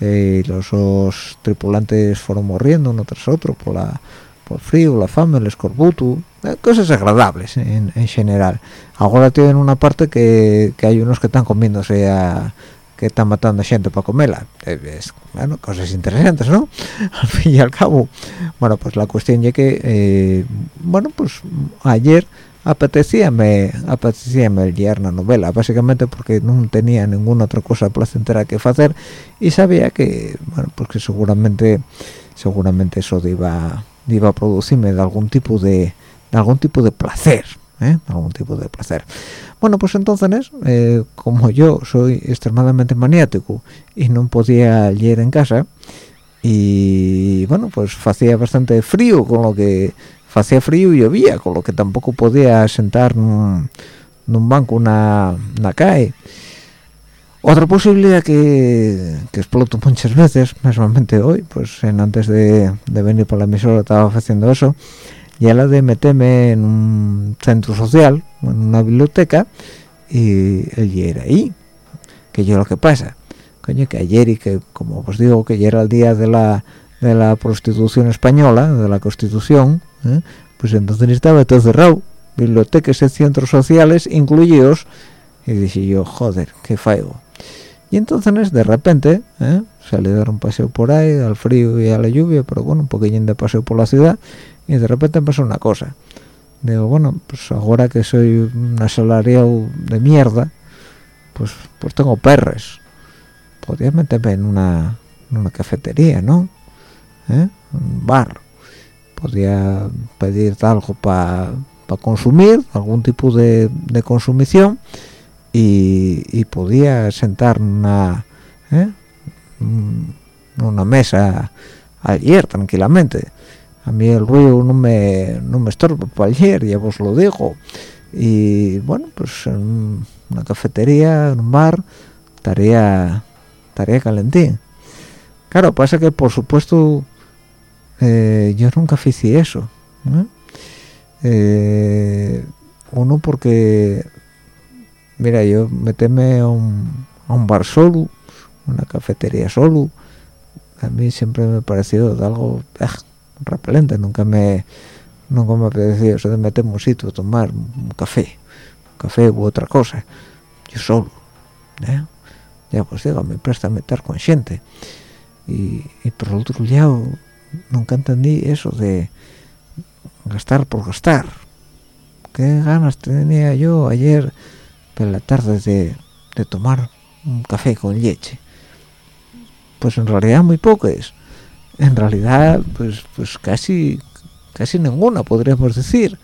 eh, y los, tripulantes fueron muriendo uno tras otro por la por frío la fama el escorbuto eh, cosas agradables en, en, general. Ahora tienen una parte que, que hay unos que están comiéndose a que están matando gente para comerla. Es, bueno cosas interesantes no al fin y al cabo. Bueno pues la cuestión es que eh, bueno pues ayer apetecíame apetecíame leer una novela básicamente porque no tenía ninguna otra cosa placentera que hacer y sabía que bueno pues seguramente seguramente eso iba iba a producirme de algún tipo de, algún tipo de placer ¿eh? algún tipo de placer bueno pues entonces eh, como yo soy extremadamente maniático y no podía leer en casa y bueno pues hacía bastante frío con lo que hacía frío y llovía con lo que tampoco podía sentar en un, banco una, una cae otra posibilidad que, que exploto muchas veces, personalmente hoy, pues en, antes de, venir por la emisora estaba haciendo eso, y la de meterme en un centro social, en una biblioteca, y él era ahí. Que yo lo que pasa, coño, que ayer y que, como os digo, que ya era el día de la, de la prostitución española, de la constitución, ¿eh? pues entonces estaba todo cerrado, bibliotecas y centros sociales incluidos, y dije yo, joder, qué faigo y entonces de repente ¿eh? salí a dar un paseo por ahí al frío y a la lluvia pero bueno un poquillín de paseo por la ciudad y de repente pasó una cosa. Digo bueno pues ahora que soy un asalariado de mierda pues pues tengo perres. Podría meterme en una, una cafetería no ¿Eh? un bar podría pedir algo para consumir algún tipo de, de consumición y, podía sentar una ¿eh? una mesa ayer tranquilamente. A mí el ruido no me no me estorba para ayer ya os lo digo. Y bueno pues en una cafetería en un bar estaría estaría calentín. Claro pasa que por supuesto eh, yo nunca hice eso ¿eh? uno porque mira yo meteme a un, bar solo una cafetería solo a mí siempre me ha parecido algo ah, repelente nunca me nunca me ha parecido eso de meterme un sitio a tomar un café un café u otra cosa yo solo ¿eh? ya pues digo me presta a meter con gente y, y por otro lado nunca entendí eso de gastar por gastar. Qué ganas tenía yo ayer por la tarde de, tomar un café con leche pues en realidad muy pocas en realidad pues pues casi casi ninguna podríamos decir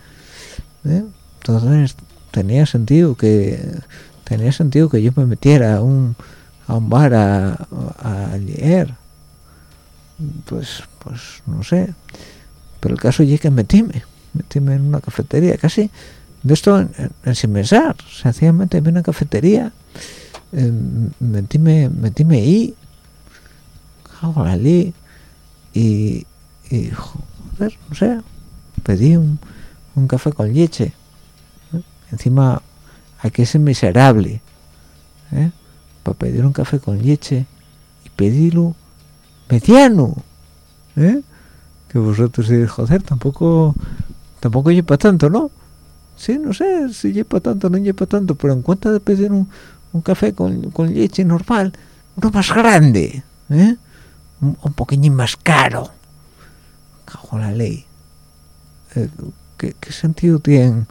¿eh? entonces tenía sentido que tenía sentido que yo me metiera a un a un bar a, a leer. Pues pues no sé. Pero el caso es que metíme metíme en una cafetería casi de esto en, sin pensar. Sencillamente en una cafetería eh, metíme, metíme ahí allí y, y joder no sé pedí un, un café con leche encima hay que ser miserable ¿eh? para pedir un café con leche y pedirlo mediano ¿eh? que vosotros diréis joder tampoco tampoco lleva tanto no sí, no sé si lleva tanto no lleva tanto, pero en cuenta de pedir un, café con, leche normal, uno más grande, ¿eh? un, poquito más caro. Cago la ley. Eh, ¿qué, sentido tiene?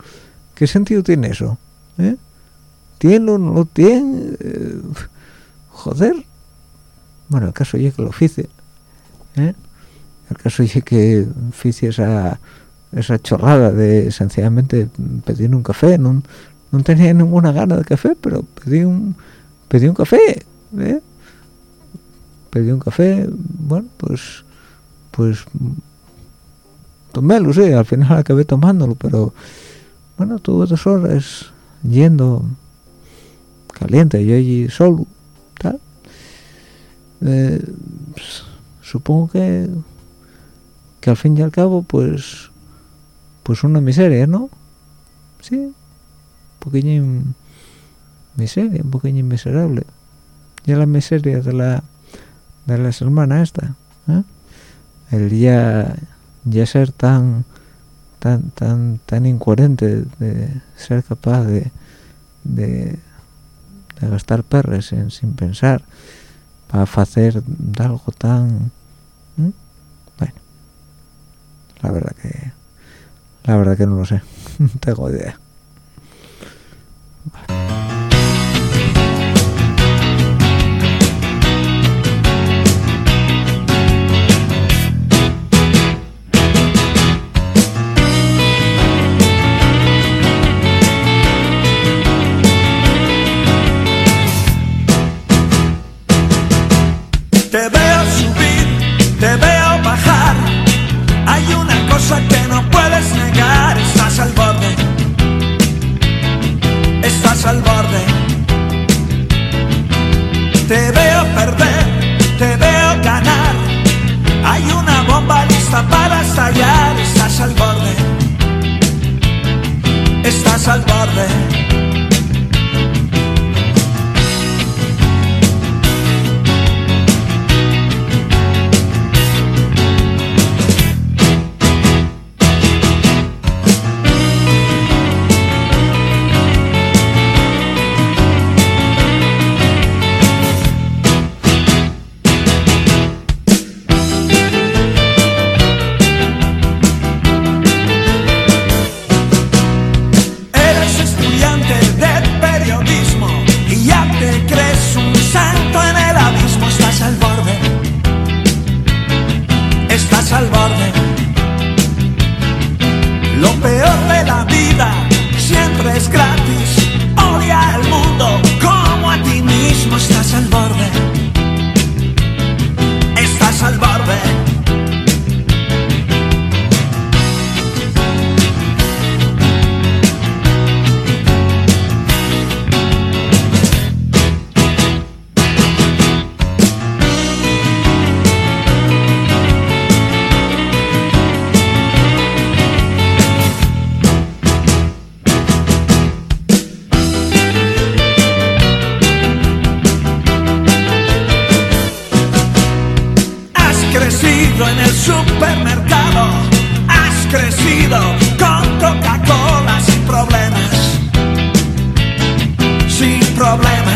¿Qué sentido tiene eso? ¿Eh? ¿Tiene o no lo tiene? Eh, joder. Bueno, el caso es que lo hice. El caso es que hice esa esa chorrada de sencillamente pedir un café no, no tenía ninguna gana de café pero pedí un pedí un café ¿eh? pedí un café bueno pues pues tomélo sí al final acabé tomándolo pero bueno tuve dos horas yendo caliente yo allí solo tal eh, supongo que que al fin y al cabo pues pues una miseria, ¿no? Sí, un poquillo miseria, un poquillo miserable. Ya la miseria de la de las hermanas esta, ¿eh? el ya ya ser tan tan tan tan incoherente de ser capaz de de, gastar perres en, sin pensar para hacer algo tan bueno la verdad que la verdad que no lo sé. tengo idea. Sigue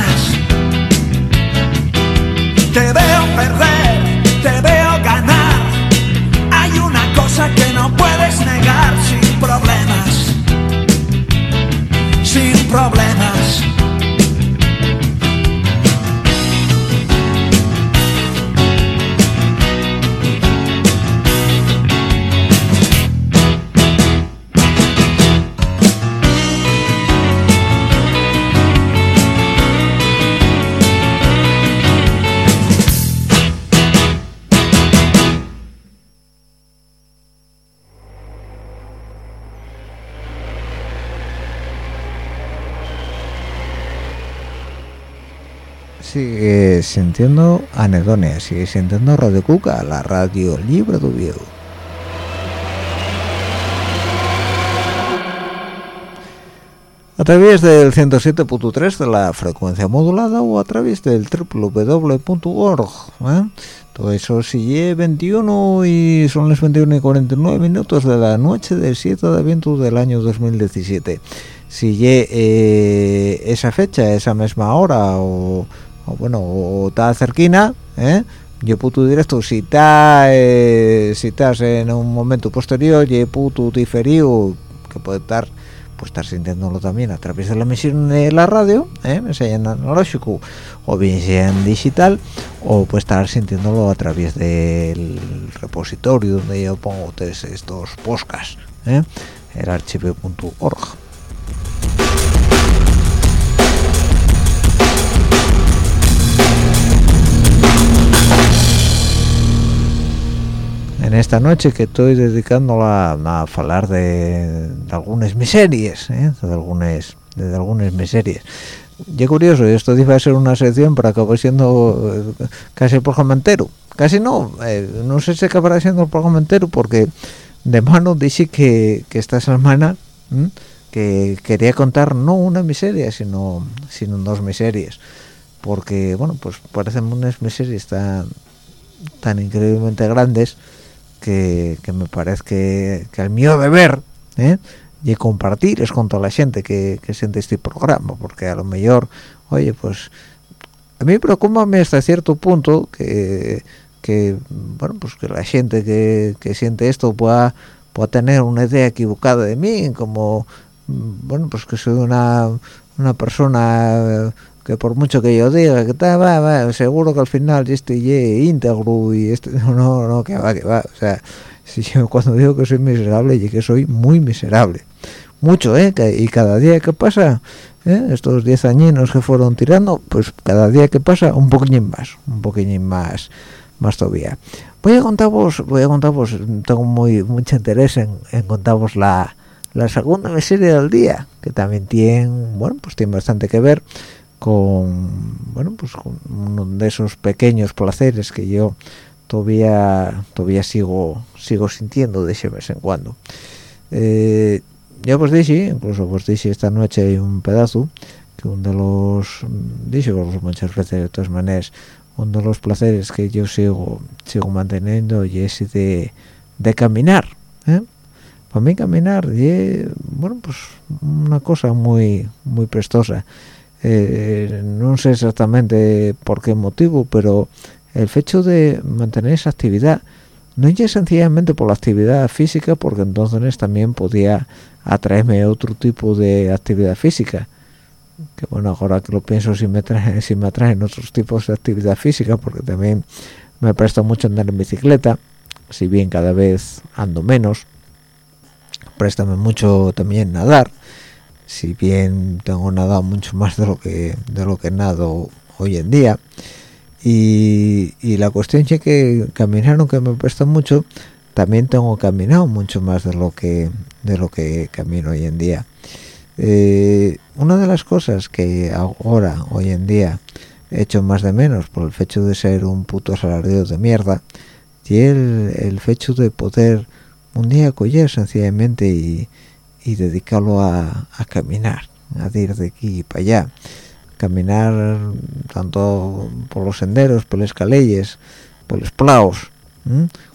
sintiendo anedonia, sigue sintiendo Radio Cuca, la radio libre de Oviedo. A través del 107.3 de la frecuencia modulada o a través del www.org. ¿eh? Todo eso sigue 21 y son las 21 y 49 minutos de la noche del 7 de abril del año 2017. Sigue eh, esa fecha, esa misma hora o o bueno o está cerquina ¿eh? yo puto directo si está eh, si estás en un momento posterior y puto diferido que puede estar pues estar sintiéndolo también a través de la emisión de la radio ¿eh? en analógico o bien sea en digital o puede estar sintiéndolo a través del repositorio donde yo pongo estos podcasts ¿eh? el archivo.org en esta noche que estoy dedicándola a, hablar de, algunas miserias, ¿eh? de algunas de algunas miserias. Y curioso, esto iba a ser una sección, pero acabó siendo eh, casi el programa entero. Casi no, eh, no sé si acabará siendo el programa entero porque de mano dije que, esta semana que quería contar no una miseria, sino, sino dos miserias. Porque, bueno, pues parecen unas miserias tan, tan increíblemente grandes que, me parece que, que el mío deber ¿eh? y compartir es con toda la gente que, siente este programa porque a lo mejor oye pues a mí preocupame hasta cierto punto que, que bueno pues que la gente que, que siente esto pueda pueda tener una idea equivocada de mí como bueno pues que soy una una persona que por mucho que yo diga que está va, va, seguro que al final este ye íntegro y este no no que va que va. O sea si yo cuando digo que soy miserable y que soy muy miserable. Mucho eh y cada día que pasa ¿eh? estos 10 añinos que fueron tirando pues cada día que pasa un poquillín más un poquillín más más todavía. Voy a contaros voy a contaros tengo muy mucho interés en, en contaros la la segunda serie del día que también tiene bueno pues tiene bastante que ver con bueno pues con uno de esos pequeños placeres que yo todavía todavía sigo sigo sintiendo de ese vez en cuando eh, ya pues dije incluso pues dije esta noche un pedazo que uno de los dije muchas veces de todas maneras uno de los placeres que yo sigo sigo manteniendo y es de, de caminar ¿eh? para mí caminar y bueno pues una cosa muy muy prestosa eh, no sé exactamente por qué motivo pero el hecho de mantener esa actividad no es sencillamente por la actividad física porque entonces también podía atraerme otro tipo de actividad física. Que bueno ahora que lo pienso si me traen si me atraen otros tipos de actividad física porque también me presta mucho andar en bicicleta si bien cada vez ando menos préstame mucho también nadar si bien tengo nadado mucho más de lo que de lo que nado hoy en día. Y, la cuestión es que caminar aunque me presta mucho también tengo caminado mucho más de lo que de lo que camino hoy en día. Eh, una de las cosas que ahora hoy en día he hecho más de menos por el hecho de ser un puto salario de mierda y el, el hecho de poder un día coger sencillamente y, dedicarlo a, caminar a ir de aquí para allá. Caminar tanto por los senderos por las calles por los plaos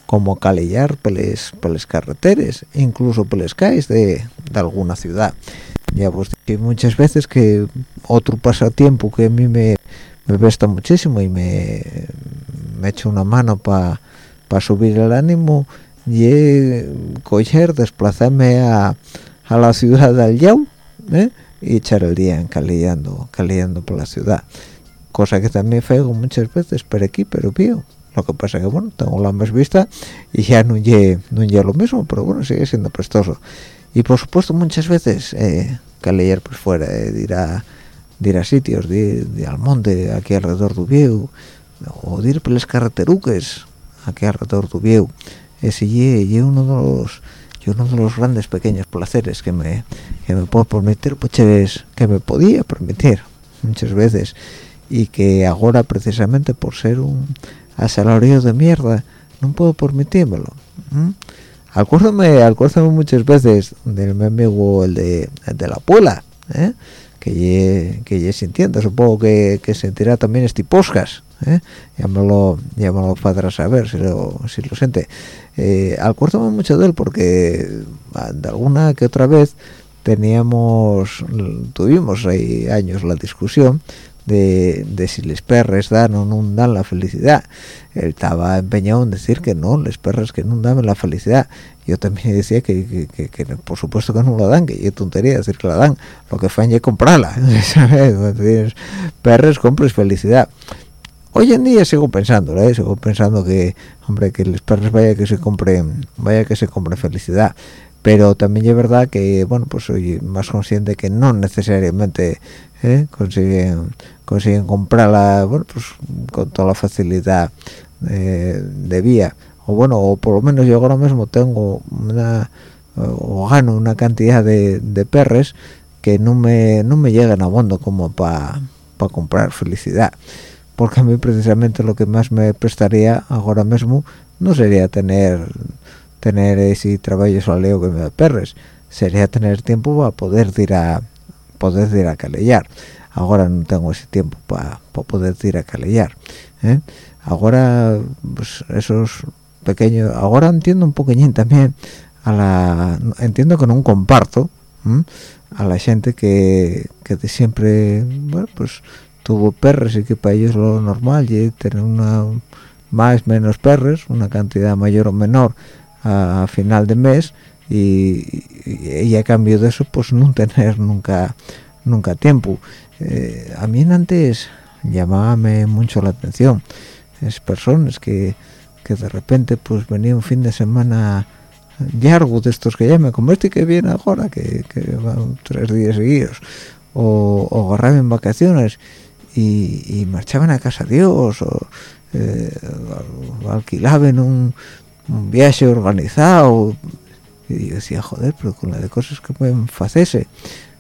como calellar por las carreteras incluso por las calles de, alguna ciudad. Ya pues muchas veces que otro pasatiempo que a mí me, me presta muchísimo y me, me echa una mano para subir el ánimo y coger desplazarme a, a la ciudad de Yau ¿eh? y echar el día en calillando por la ciudad. Cosa que también fego muchas veces por aquí pero pío lo que pasa que bueno tengo la más vista y ya no lle no lo mismo pero bueno sigue siendo prestoso y por supuesto muchas veces eh, calillar por fuera eh, dirá ir a sitios de, de, al monte aquí alrededor de Ubieu o de ir por las carreteruques aquí alrededor de Ubieu. Ese y uno de los uno de los grandes pequeños placeres que me que me puedo permitir pues que me podía permitir muchas veces y que ahora precisamente por ser un asalario de mierda no puedo permitírmelo acuérdame acuérdame muchas veces del mi amigo el de, de la puela ¿eh? Que ye, que sintiendo supongo que, que sentirá también este podcast ¿eh? llámalo llámalo para saber si lo si lo siente eh, acuérdame mucho de él porque ah, de alguna que otra vez teníamos tuvimos ahí años la discusión de, de si les perres dan o no dan la felicidad. Él estaba empeñado en decir que no les perres que no dan la felicidad. Yo también decía que, que, por supuesto que no la dan que es tontería decir que la dan. Lo que fue es comprarla ¿sabes? tienes perres compres felicidad. Hoy en día sigo pensando ¿eh? sigo pensando que hombre que los perros vaya que se compren vaya que se compre felicidad pero también es verdad que bueno pues soy más consciente que no necesariamente ¿eh? consiguen consiguen comprarla bueno pues con toda la facilidad eh, de vía o bueno o por lo menos yo ahora mismo tengo o gano una cantidad de, perres que no me no me llegan a fondo como para comprar felicidad porque a mí precisamente lo que más me prestaría ahora mismo no sería tener tener ese trabajo soleo que me da perres sería tener tiempo para poder ir a poder ir a calellar ahora no tengo ese tiempo para poder ir a calellar ¿eh? ahora pues esos pequeños ahora entiendo un poquillín también a la entiendo que no comparto a la gente que, que de siempre pues tuvo perros y que para ellos lo normal y tener una más menos perros una cantidad mayor o menor a, final de mes y, a cambio de eso pues no tener nunca nunca tiempo. Eh, a mí antes llamábame mucho la atención es personas que, que de repente pues venía un fin de semana largo de estos que llaman como este que viene ahora que, que van tres días seguidos o, o agarraban vacaciones y, marchaban a casa Dios o eh, alquilaban un, viaje organizado y yo decía joder pero con la de cosas que pueden hacerse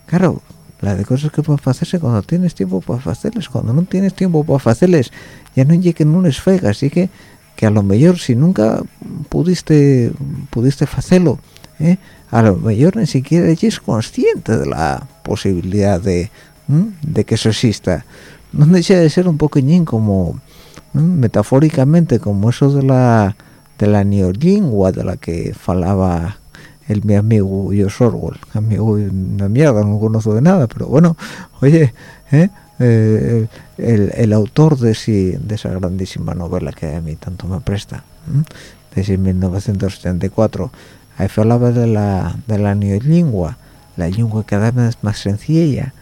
claro la de cosas que pueden hacerse cuando tienes tiempo para hacerles cuando no tienes tiempo para hacerles ya no lleguen unos fegas así que que a lo mejor si nunca pudiste pudiste hacerlo ¿eh? a lo mejor ni siquiera eres consciente de la posibilidad de, de que eso exista. No deja de ser un poquillín como metafóricamente como eso de la de la neolingua de la que falaba el mi amigo George Orwell amigo una mierda no conozco de nada pero bueno oye ¿eh? Eh, el, autor de, de esa grandísima novela que a mí tanto me presta desde 1974 ahí hablaba de la de la neolingua la lengua cada vez más sencilla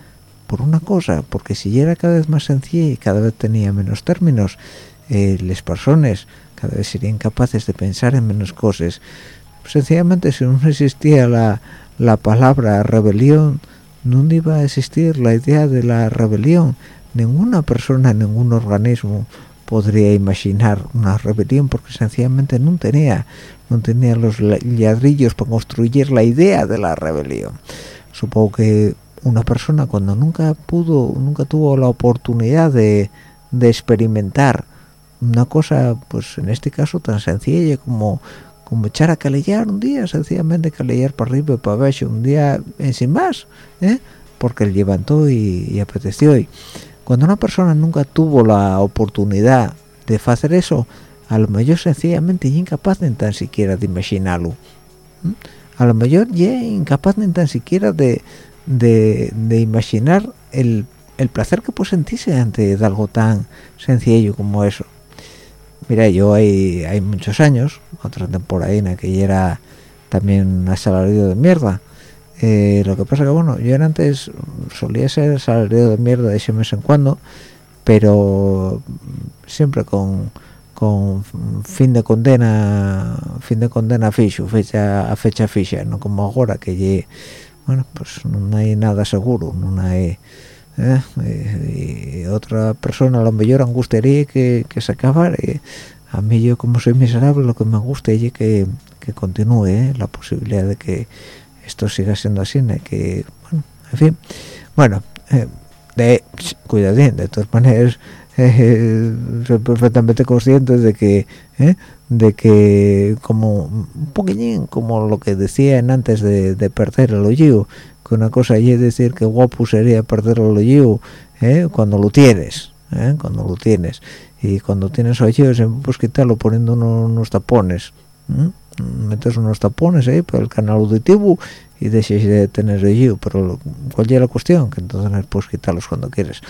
por una cosa porque si era cada vez más sencilla y cada vez tenía menos términos eh, las personas serían capaces de pensar en menos cosas. Sencillamente si no existía la, la palabra rebelión no iba a existir la idea de la rebelión. Ninguna persona ningún organismo podría imaginar una rebelión porque sencillamente no tenía no tenía los ladrillos para construir la idea de la rebelión. Supongo que una persona cuando nunca pudo nunca tuvo la oportunidad de, de experimentar una cosa pues en este caso tan sencilla como como echar a calellar un día sencillamente calellar para arriba y para abajo un día sin más ¿eh? porque él levantó y, apeteció. Y cuando una persona nunca tuvo la oportunidad de hacer eso a lo mejor sencillamente es incapaz ni tan siquiera de imaginarlo a lo mejor ya incapaz ni tan siquiera de, de, de imaginar el, el, placer que puede sentirse ante algo tan sencillo como eso mira yo hay, hay muchos años otra temporada en que ya era también asalariado de mierda. Eh, lo que pasa que bueno yo antes solía ser asalariado de mierda de ese mes en cuando pero siempre con con fin de condena fin de condena fijo fecha a fecha ficha no como ahora que bueno pues no hay nada seguro no hay ¿eh? y otra persona a lo mejor angustiaría que, que se acabara a mí yo como soy miserable lo que me gusta es que, que continúe ¿eh? la posibilidad de que esto siga siendo así que bueno en fin bueno eh, de cuidadín de todas maneras soy perfectamente consciente de que de que como un poquillín como lo que decían antes de, de perder el hoyo que una cosa es decir que guapo sería perder el hoyo ¿eh? cuando lo tienes ¿eh? cuando lo tienes y cuando tienes hoyo siempre puedes quitarlo poniendo unos, tapones metes unos tapones ahí para el canal auditivo y dejes de tener hoyo pero cuál es la cuestión que entonces puedes quitarlos cuando quieres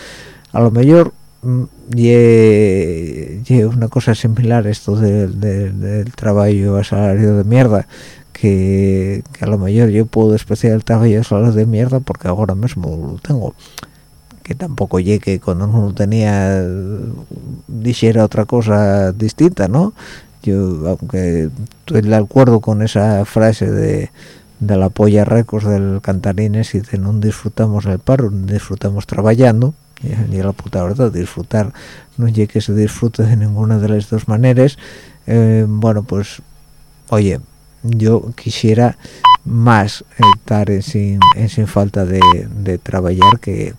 a lo mejor y mm, una cosa similar esto del trabajo a salario de mierda que, a lo mejor yo puedo despreciar el trabajo de mierda porque ahora mismo lo tengo. Que tampoco llegue cuando no tenía dijera otra cosa distinta no yo aunque estoy de acuerdo con esa frase de de la polla récords del cantarines y de no disfrutamos el paro disfrutamos trabajando y, la puta verdad disfrutar no llegue que se disfrute de ninguna de las dos maneras eh, bueno pues oye yo quisiera más estar en sin, sin falta de, de trabajar que,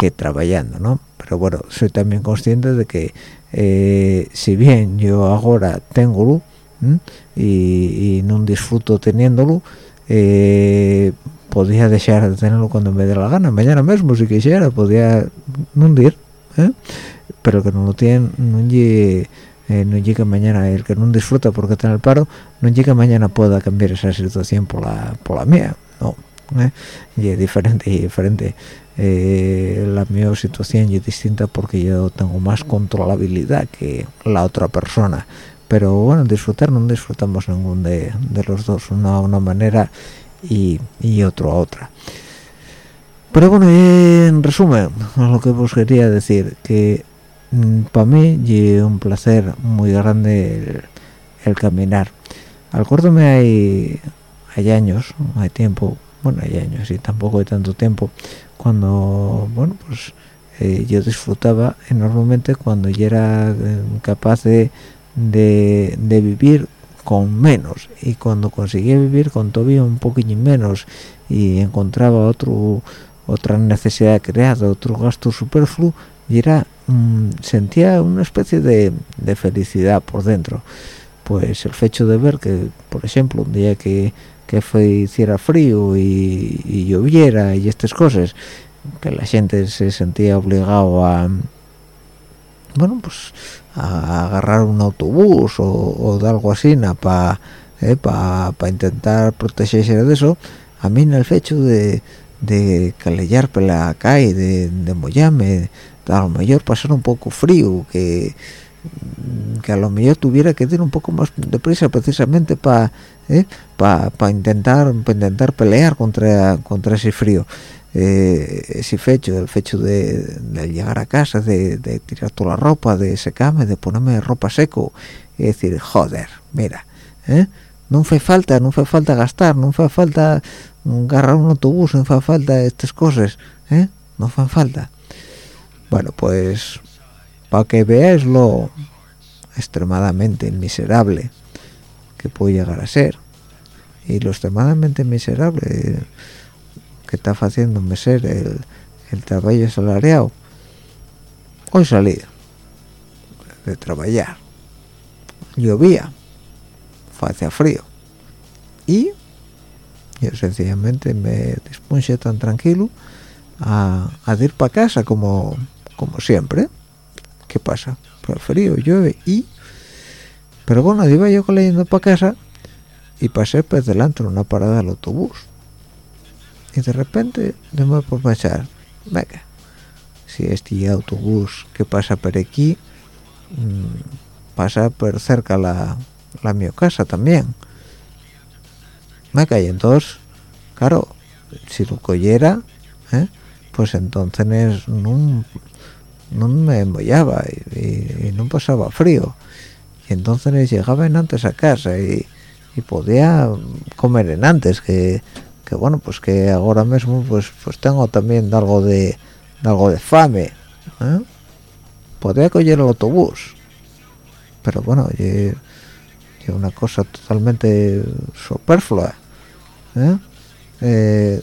que trabajando, ¿no? Pero bueno, soy también consciente de que eh, si bien yo ahora tengo y, y, no disfruto teniéndolo, eh, podría dejar de tenerlo cuando me dé la gana. Mañana mismo, si quisiera, podría no ir, ¿eh? pero que no lo tienen, no eh, no llega mañana el que no disfruta porque está en el paro no llega mañana pueda cambiar esa situación por la por la mía no ¿eh? y es diferente y diferente eh, la mi situación es distinta porque yo tengo más controlabilidad que la otra persona. Pero bueno disfrutar no disfrutamos ningún de, los dos una una manera y, y otro a otra. Pero bueno en resumen lo que os quería decir que para mí y un placer muy grande el, caminar. Acuérdame hay hay años hay tiempo bueno hay años y tampoco hay tanto tiempo cuando bueno pues eh, yo disfrutaba enormemente cuando yo era eh, capaz de, de, vivir con menos y cuando conseguía vivir con todavía un poquito menos y encontraba otro otra necesidad creada otro gasto superfluo y era mm, sentía una especie de, felicidad por dentro. Pues el hecho de ver que por ejemplo un día que que fue hiciera frío y, lloviera y estas cosas que la gente se sentía obligado a bueno pues a agarrar un autobús o, de algo así para eh, para intentar protegerse de eso a mí en el hecho de de calellar por la calle de, de mollame a lo mejor pasar un poco frío que que a lo mejor tuviera que ir un poco más deprisa precisamente para eh, para intentar intentar pelear contra contra ese frío eh, ese fecho el fecho de, llegar a casa de, tirar toda la ropa de secarme de ponerme ropa seco y decir joder mira ¿eh? no hace falta no hace falta gastar no hace falta agarrar un autobús no hace falta estas cosas ¿eh? no hace falta bueno pues para que veáis lo extremadamente miserable que puede llegar a ser. Y lo extremadamente miserable que está haciéndome ser el, el trabajo salariado hoy salí de trabajar llovía hacía frío. Y yo sencillamente me dispuse tan tranquilo a, ir para casa como como siempre ¿qué pasa? el frío llueve y pero bueno iba yo leyendo para casa y pasé por delante de una parada del autobús y de repente me por pensar venga si este autobús que pasa por aquí mm, pasa por cerca la, la mi casa también me caí entonces claro si lo cogiera ¿eh? pues entonces no, no me embollaba y, no pasaba frío y entonces llegaba en antes a casa y, podía comer en antes que que bueno pues que ahora mismo pues pues tengo también algo de, algo de fame ¿eh? podría coger el autobús pero bueno es una cosa totalmente superflua ¿eh? Eh,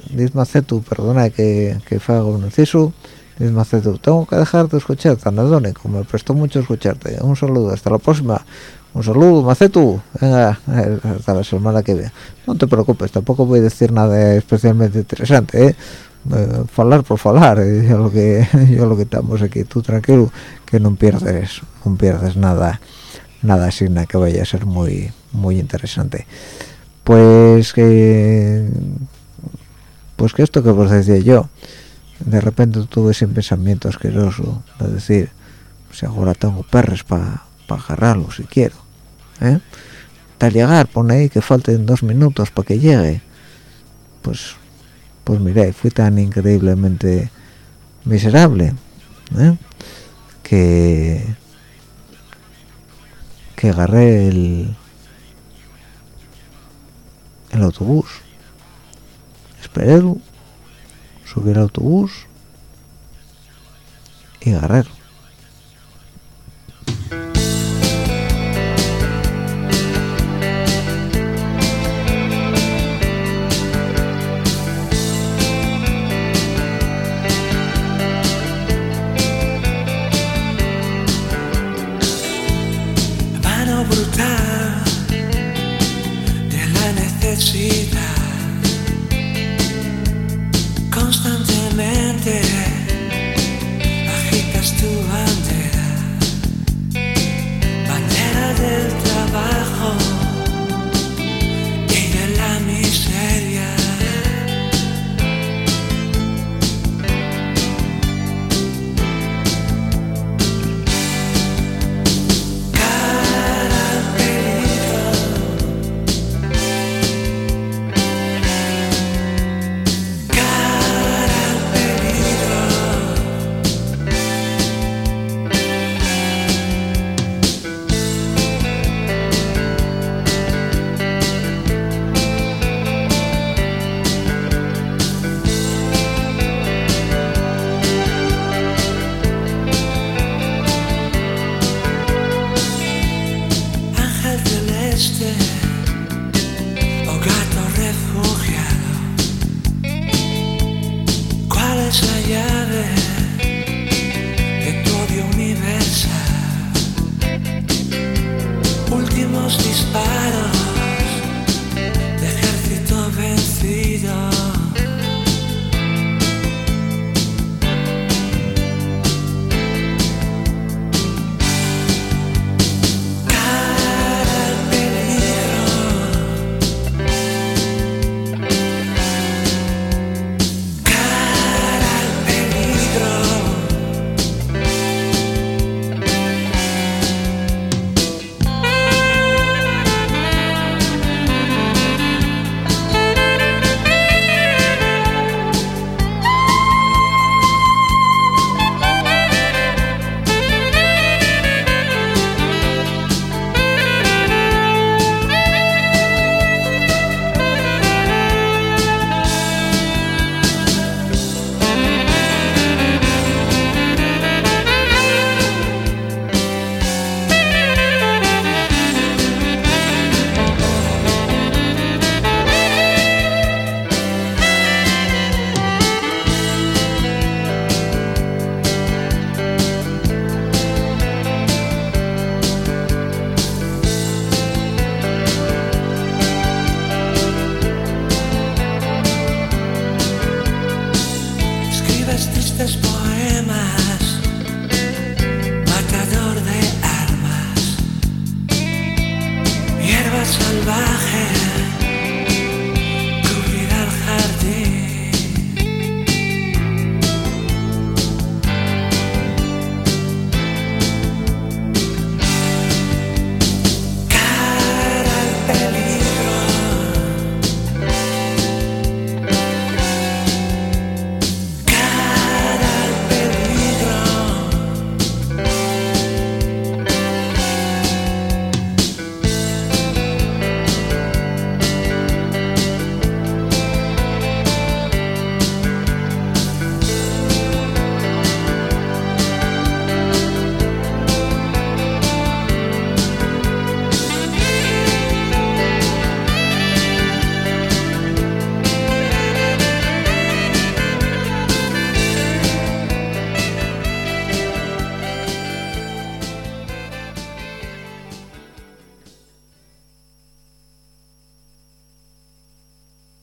perdona que, que hago un inciso Disma tú tengo que dejar de escucharte como me prestó mucho escucharte. Un saludo hasta la próxima. Un saludo Macetu. Venga hasta la semana que viene no te preocupes tampoco voy a decir nada especialmente interesante ¿eh? eh falar por falar eh, yo lo que yo lo que estamos aquí tú tranquilo que no pierdes no pierdes nada nada así nada que vaya a ser muy muy interesante. Pues que pues que esto que os decía yo de repente tuve ese pensamiento asqueroso de decir si ahora tengo perres para para agarrarlo si quiero ¿eh? tal llegar pone ahí que falten dos minutos para que llegue pues pues miré fui tan increíblemente miserable ¿eh? que que agarré el el autobús esperé subí al autobús y agarré